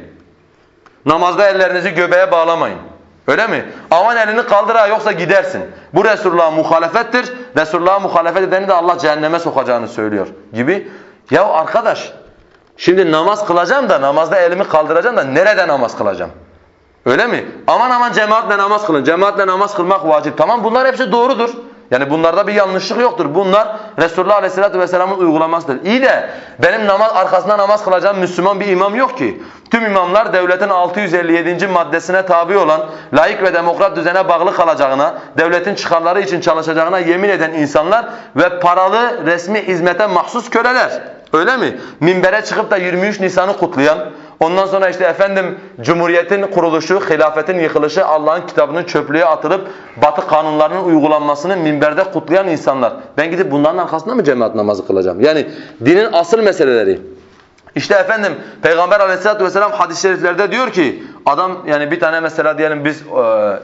Namazda ellerinizi göbeğe bağlamayın. Öyle mi? Aman elini kaldır ha yoksa gidersin. Bu Resulullah'a muhalefettir. Resulullah'a muhalefet edeni de Allah cehenneme sokacağını söylüyor gibi. Ya arkadaş şimdi namaz kılacağım da namazda elimi kaldıracağım da nerede namaz kılacağım? Öyle mi? Aman aman cemaatle namaz kılın. Cemaatle namaz kılmak vacip. Tamam bunlar hepsi doğrudur. Yani bunlarda bir yanlışlık yoktur. Bunlar Resulullah Aleyhisselatü Vesselam'ın uygulamasıdır. İyi de benim namaz arkasında namaz kılacağım Müslüman bir imam yok ki. Tüm imamlar devletin 657. maddesine tabi olan, laik ve demokrat düzene bağlı kalacağına, devletin çıkarları için çalışacağına yemin eden insanlar ve paralı resmi hizmete mahsus köleler. Öyle mi? Minbere çıkıp da 23 Nisan'ı kutlayan, Ondan sonra işte efendim Cumhuriyetin kuruluşu, hilafetin yıkılışı, Allah'ın kitabının çöplüğe atılıp batı kanunlarının uygulanmasını minberde kutlayan insanlar. Ben gidip bunların arkasında mı cemaat namazı kılacağım? Yani dinin asıl meseleleri. İşte efendim Peygamber aleyhissalatü vesselam hadis-i şeriflerde diyor ki adam yani bir tane mesela diyelim biz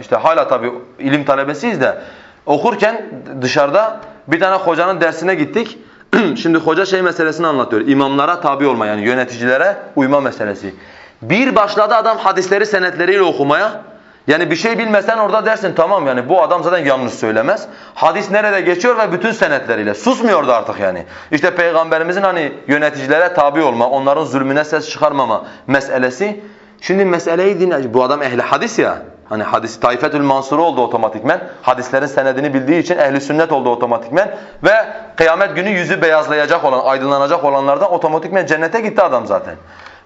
işte hala tabi ilim talebesiyiz de okurken dışarıda bir tane hocanın dersine gittik. Şimdi hoca şey meselesini anlatıyor. İmamlara tabi olma yani yöneticilere uyma meselesi. Bir başladı adam hadisleri senetleriyle okumaya. Yani bir şey bilmesen orada dersin tamam yani bu adam zaten yanlış söylemez. Hadis nerede geçiyor ve bütün senetleriyle. Susmuyordu artık yani. İşte peygamberimizin hani yöneticilere tabi olma, onların zulmüne ses çıkarmama meselesi. Şimdi meseleyi dinle. Bu adam ehli hadis ya. Hani hadis Taifetül Mansur oldu otomatikmen. Hadislerin senedini bildiği için ehli sünnet oldu otomatikmen ve kıyamet günü yüzü beyazlayacak olan, aydınlanacak olanlardan otomatikmen cennete gitti adam zaten.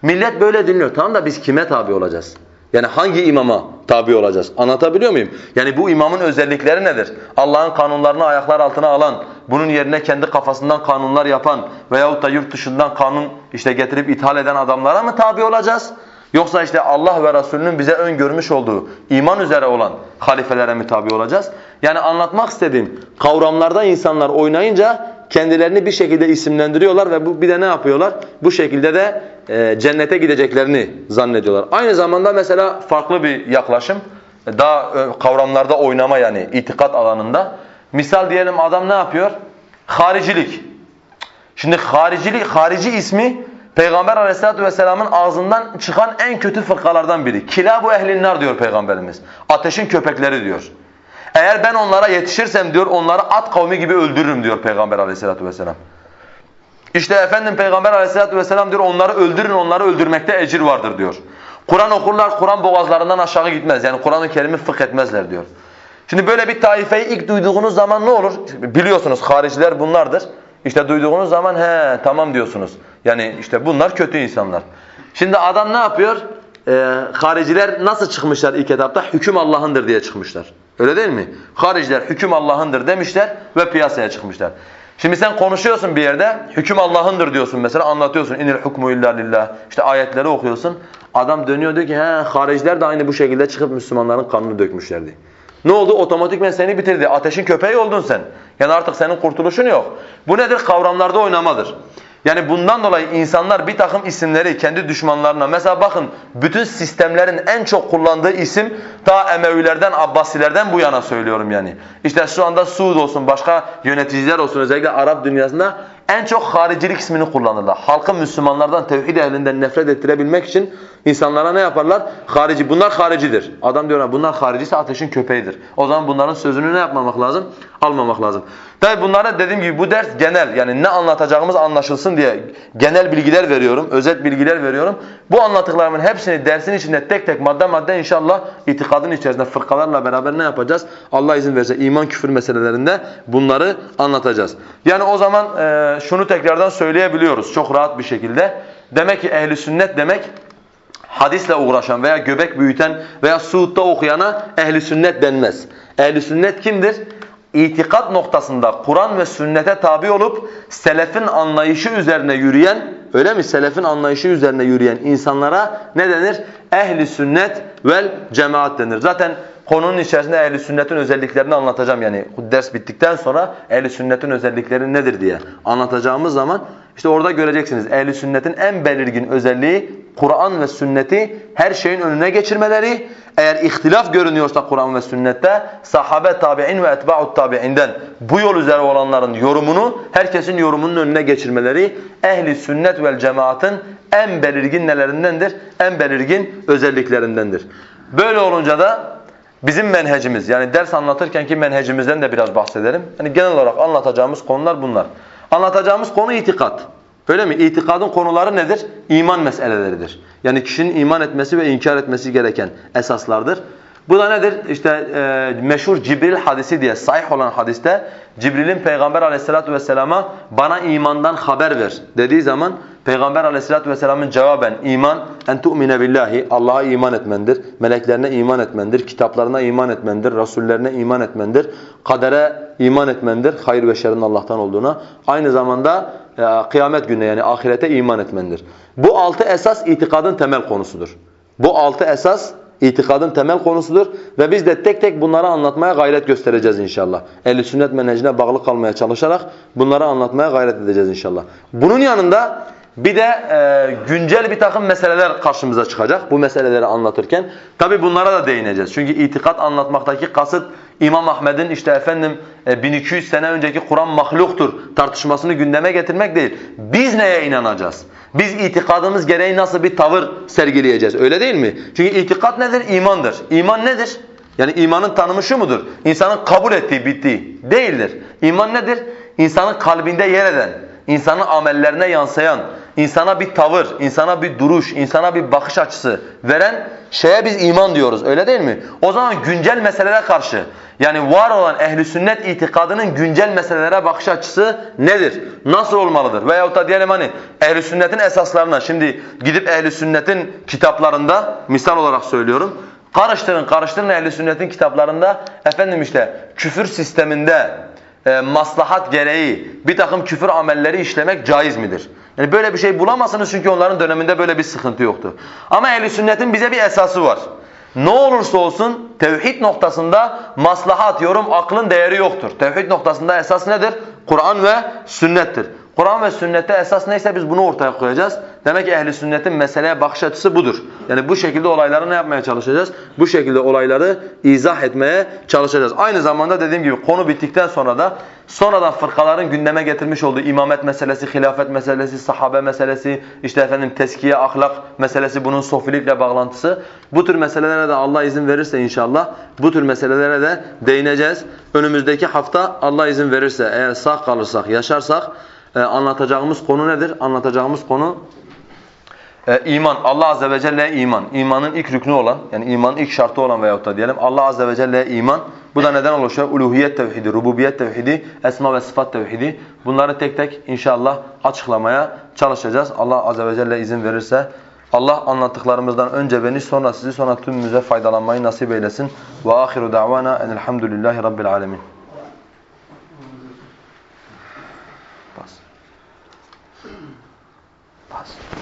Millet böyle dinliyor. Tamam da biz kime tabi olacağız? Yani hangi imama tabi olacağız? Anlatabiliyor muyum? Yani bu imamın özellikleri nedir? Allah'ın kanunlarını ayaklar altına alan, bunun yerine kendi kafasından kanunlar yapan veyahut da yurt dışından kanun işte getirip ithal eden adamlara mı tabi olacağız? Yoksa işte Allah ve Resulünün bize öngörmüş olduğu iman üzere olan halifelere mi tabi olacağız? Yani anlatmak istediğim kavramlarda insanlar oynayınca kendilerini bir şekilde isimlendiriyorlar ve bu bir de ne yapıyorlar? Bu şekilde de e, cennete gideceklerini zannediyorlar. Aynı zamanda mesela farklı bir yaklaşım daha e, kavramlarda oynama yani itikat alanında. Misal diyelim adam ne yapıyor? Haricilik. Şimdi haricilik, harici ismi Peygamber aleyhissalatu vesselamın ağzından çıkan en kötü fırkalardan biri. Kilabu ehlinnar diyor Peygamberimiz. Ateşin köpekleri diyor. Eğer ben onlara yetişirsem diyor onları at kavmi gibi öldürürüm diyor Peygamber aleyhissalatu vesselam. İşte efendim Peygamber aleyhissalatu vesselam diyor onları öldürün onları öldürmekte ecir vardır diyor. Kur'an okurlar Kur'an boğazlarından aşağı gitmez. Yani Kur'an-ı Kerim'i fıkh etmezler diyor. Şimdi böyle bir taifeyi ilk duyduğunuz zaman ne olur? Biliyorsunuz hariciler bunlardır. İşte duyduğunuz zaman he tamam diyorsunuz. Yani işte bunlar kötü insanlar. Şimdi adam ne yapıyor? Ee, hariciler nasıl çıkmışlar ilk etapta? Hüküm Allah'ındır diye çıkmışlar. Öyle değil mi? Hariciler hüküm Allah'ındır demişler ve piyasaya çıkmışlar. Şimdi sen konuşuyorsun bir yerde, hüküm Allah'ındır diyorsun mesela anlatıyorsun. İnil hukmu illa lillah. İşte ayetleri okuyorsun. Adam dönüyor diyor ki he hariciler de aynı bu şekilde çıkıp Müslümanların kanını dökmüşlerdi. Ne oldu? Otomatikmen seni bitirdi. Ateşin köpeği oldun sen. Yani artık senin kurtuluşun yok. Bu nedir? Kavramlarda oynamadır. Yani bundan dolayı insanlar bir takım isimleri kendi düşmanlarına mesela bakın bütün sistemlerin en çok kullandığı isim ta Emevilerden Abbasilerden bu yana söylüyorum yani. İşte şu anda Suud olsun başka yöneticiler olsun özellikle Arap dünyasında en çok haricilik ismini kullanırlar. Halkı Müslümanlardan tevhid ehlinden nefret ettirebilmek için insanlara ne yaparlar? Harici. Bunlar haricidir. Adam diyorlar bunlar hariciyse ateşin köpeğidir. O zaman bunların sözünü ne yapmamak lazım? Almamak lazım. Tabi bunlara dediğim gibi bu ders genel yani ne anlatacağımız anlaşılsın diye genel bilgiler veriyorum, özet bilgiler veriyorum. Bu anlattıklarımın hepsini dersin içinde tek tek madde madde inşallah itikadın içerisinde fırkalarla beraber ne yapacağız? Allah izin verirse iman küfür meselelerinde bunları anlatacağız. Yani o zaman e, şunu tekrardan söyleyebiliyoruz çok rahat bir şekilde. Demek ki ehli sünnet demek hadisle uğraşan veya göbek büyüten veya Suud'da okuyana ehli sünnet denmez. Ehli sünnet kimdir? İtikat noktasında Kur'an ve sünnete tabi olup selefin anlayışı üzerine yürüyen öyle mi? Selefin anlayışı üzerine yürüyen insanlara ne denir? Ehli sünnet vel cemaat denir. Zaten konunun içerisinde ehli sünnetin özelliklerini anlatacağım yani ders bittikten sonra ehli sünnetin özellikleri nedir diye anlatacağımız zaman işte orada göreceksiniz ehli sünnetin en belirgin özelliği Kur'an ve sünneti her şeyin önüne geçirmeleri. Eğer ihtilaf görünüyorsa Kur'an ve sünnette sahabe tabi'in ve etba'ut tabi'inden bu yol üzere olanların yorumunu herkesin yorumunun önüne geçirmeleri ehli sünnet vel cemaatın en belirgin nelerindendir? En belirgin özelliklerindendir. Böyle olunca da bizim menhecimiz yani ders anlatırken ki menhecimizden de biraz bahsedelim. Yani genel olarak anlatacağımız konular bunlar. Anlatacağımız konu itikat. Öyle mi? İtikadın konuları nedir? İman meseleleridir. Yani kişinin iman etmesi ve inkar etmesi gereken esaslardır. Bu da nedir? İşte e, meşhur Cibril hadisi diye sahih olan hadiste Cibril'in Peygamber aleyhissalatu vesselama bana imandan haber ver dediği zaman Peygamber aleyhissalatu vesselamın cevaben iman en tu'mine billahi Allah'a iman etmendir, meleklerine iman etmendir, kitaplarına iman etmendir, rasullerine iman etmendir, kadere iman etmendir, hayır ve şerrin Allah'tan olduğuna. Aynı zamanda kıyamet gününe yani ahirete iman etmendir. Bu altı esas itikadın temel konusudur. Bu altı esas itikadın temel konusudur ve biz de tek tek bunları anlatmaya gayret göstereceğiz inşallah. Ehl-i sünnet menhecine bağlı kalmaya çalışarak bunları anlatmaya gayret edeceğiz inşallah. Bunun yanında bir de e, güncel bir takım meseleler karşımıza çıkacak bu meseleleri anlatırken. Tabi bunlara da değineceğiz. Çünkü itikat anlatmaktaki kasıt İmam Ahmed'in işte efendim e, 1200 sene önceki Kur'an mahluktur tartışmasını gündeme getirmek değil. Biz neye inanacağız? Biz itikadımız gereği nasıl bir tavır sergileyeceğiz öyle değil mi? Çünkü itikat nedir? İmandır. İman nedir? Yani imanın tanımı şu mudur? İnsanın kabul ettiği, bittiği değildir. İman nedir? İnsanın kalbinde yer eden, insanın amellerine yansıyan, insana bir tavır, insana bir duruş, insana bir bakış açısı veren şeye biz iman diyoruz öyle değil mi? O zaman güncel meselelere karşı yani var olan ehli sünnet itikadının güncel meselelere bakış açısı nedir? Nasıl olmalıdır? Veyahut da diyelim hani ehli sünnetin esaslarına şimdi gidip ehli sünnetin kitaplarında misal olarak söylüyorum. Karıştırın karıştırın ehli sünnetin kitaplarında efendim işte küfür sisteminde e, maslahat gereği bir takım küfür amelleri işlemek caiz midir? Yani böyle bir şey bulamazsınız çünkü onların döneminde böyle bir sıkıntı yoktu. Ama ehli sünnetin bize bir esası var. Ne olursa olsun tevhid noktasında maslahat, yorum, aklın değeri yoktur. Tevhid noktasında esas nedir? Kur'an ve sünnettir. Kur'an ve sünnette esas neyse biz bunu ortaya koyacağız. Demek ki ehli sünnetin meseleye bakış açısı budur. Yani bu şekilde olayları ne yapmaya çalışacağız? Bu şekilde olayları izah etmeye çalışacağız. Aynı zamanda dediğim gibi konu bittikten sonra da sonradan fırkaların gündeme getirmiş olduğu imamet meselesi, hilafet meselesi, sahabe meselesi, işte efendim teskiye, ahlak meselesi bunun sofilikle bağlantısı. Bu tür meselelere de Allah izin verirse inşallah bu tür meselelere de değineceğiz. Önümüzdeki hafta Allah izin verirse eğer sağ kalırsak, yaşarsak ee, anlatacağımız konu nedir? Anlatacağımız konu e, iman. Allah azze ve celle iman. İmanın ilk rüknü olan yani imanın ilk şartı olan veyahut da diyelim Allah azze ve celle iman. Bu da neden oluşuyor? Uluhiyet tevhidi, rububiyet tevhidi, esma ve sıfat tevhidi. Bunları tek tek inşallah açıklamaya çalışacağız. Allah azze ve celle izin verirse Allah anlattıklarımızdan önce beni sonra sizi sonra tümümüze faydalanmayı nasip eylesin. Ve ahiru da'vana enelhamdülillahi rabbil alemin. lost.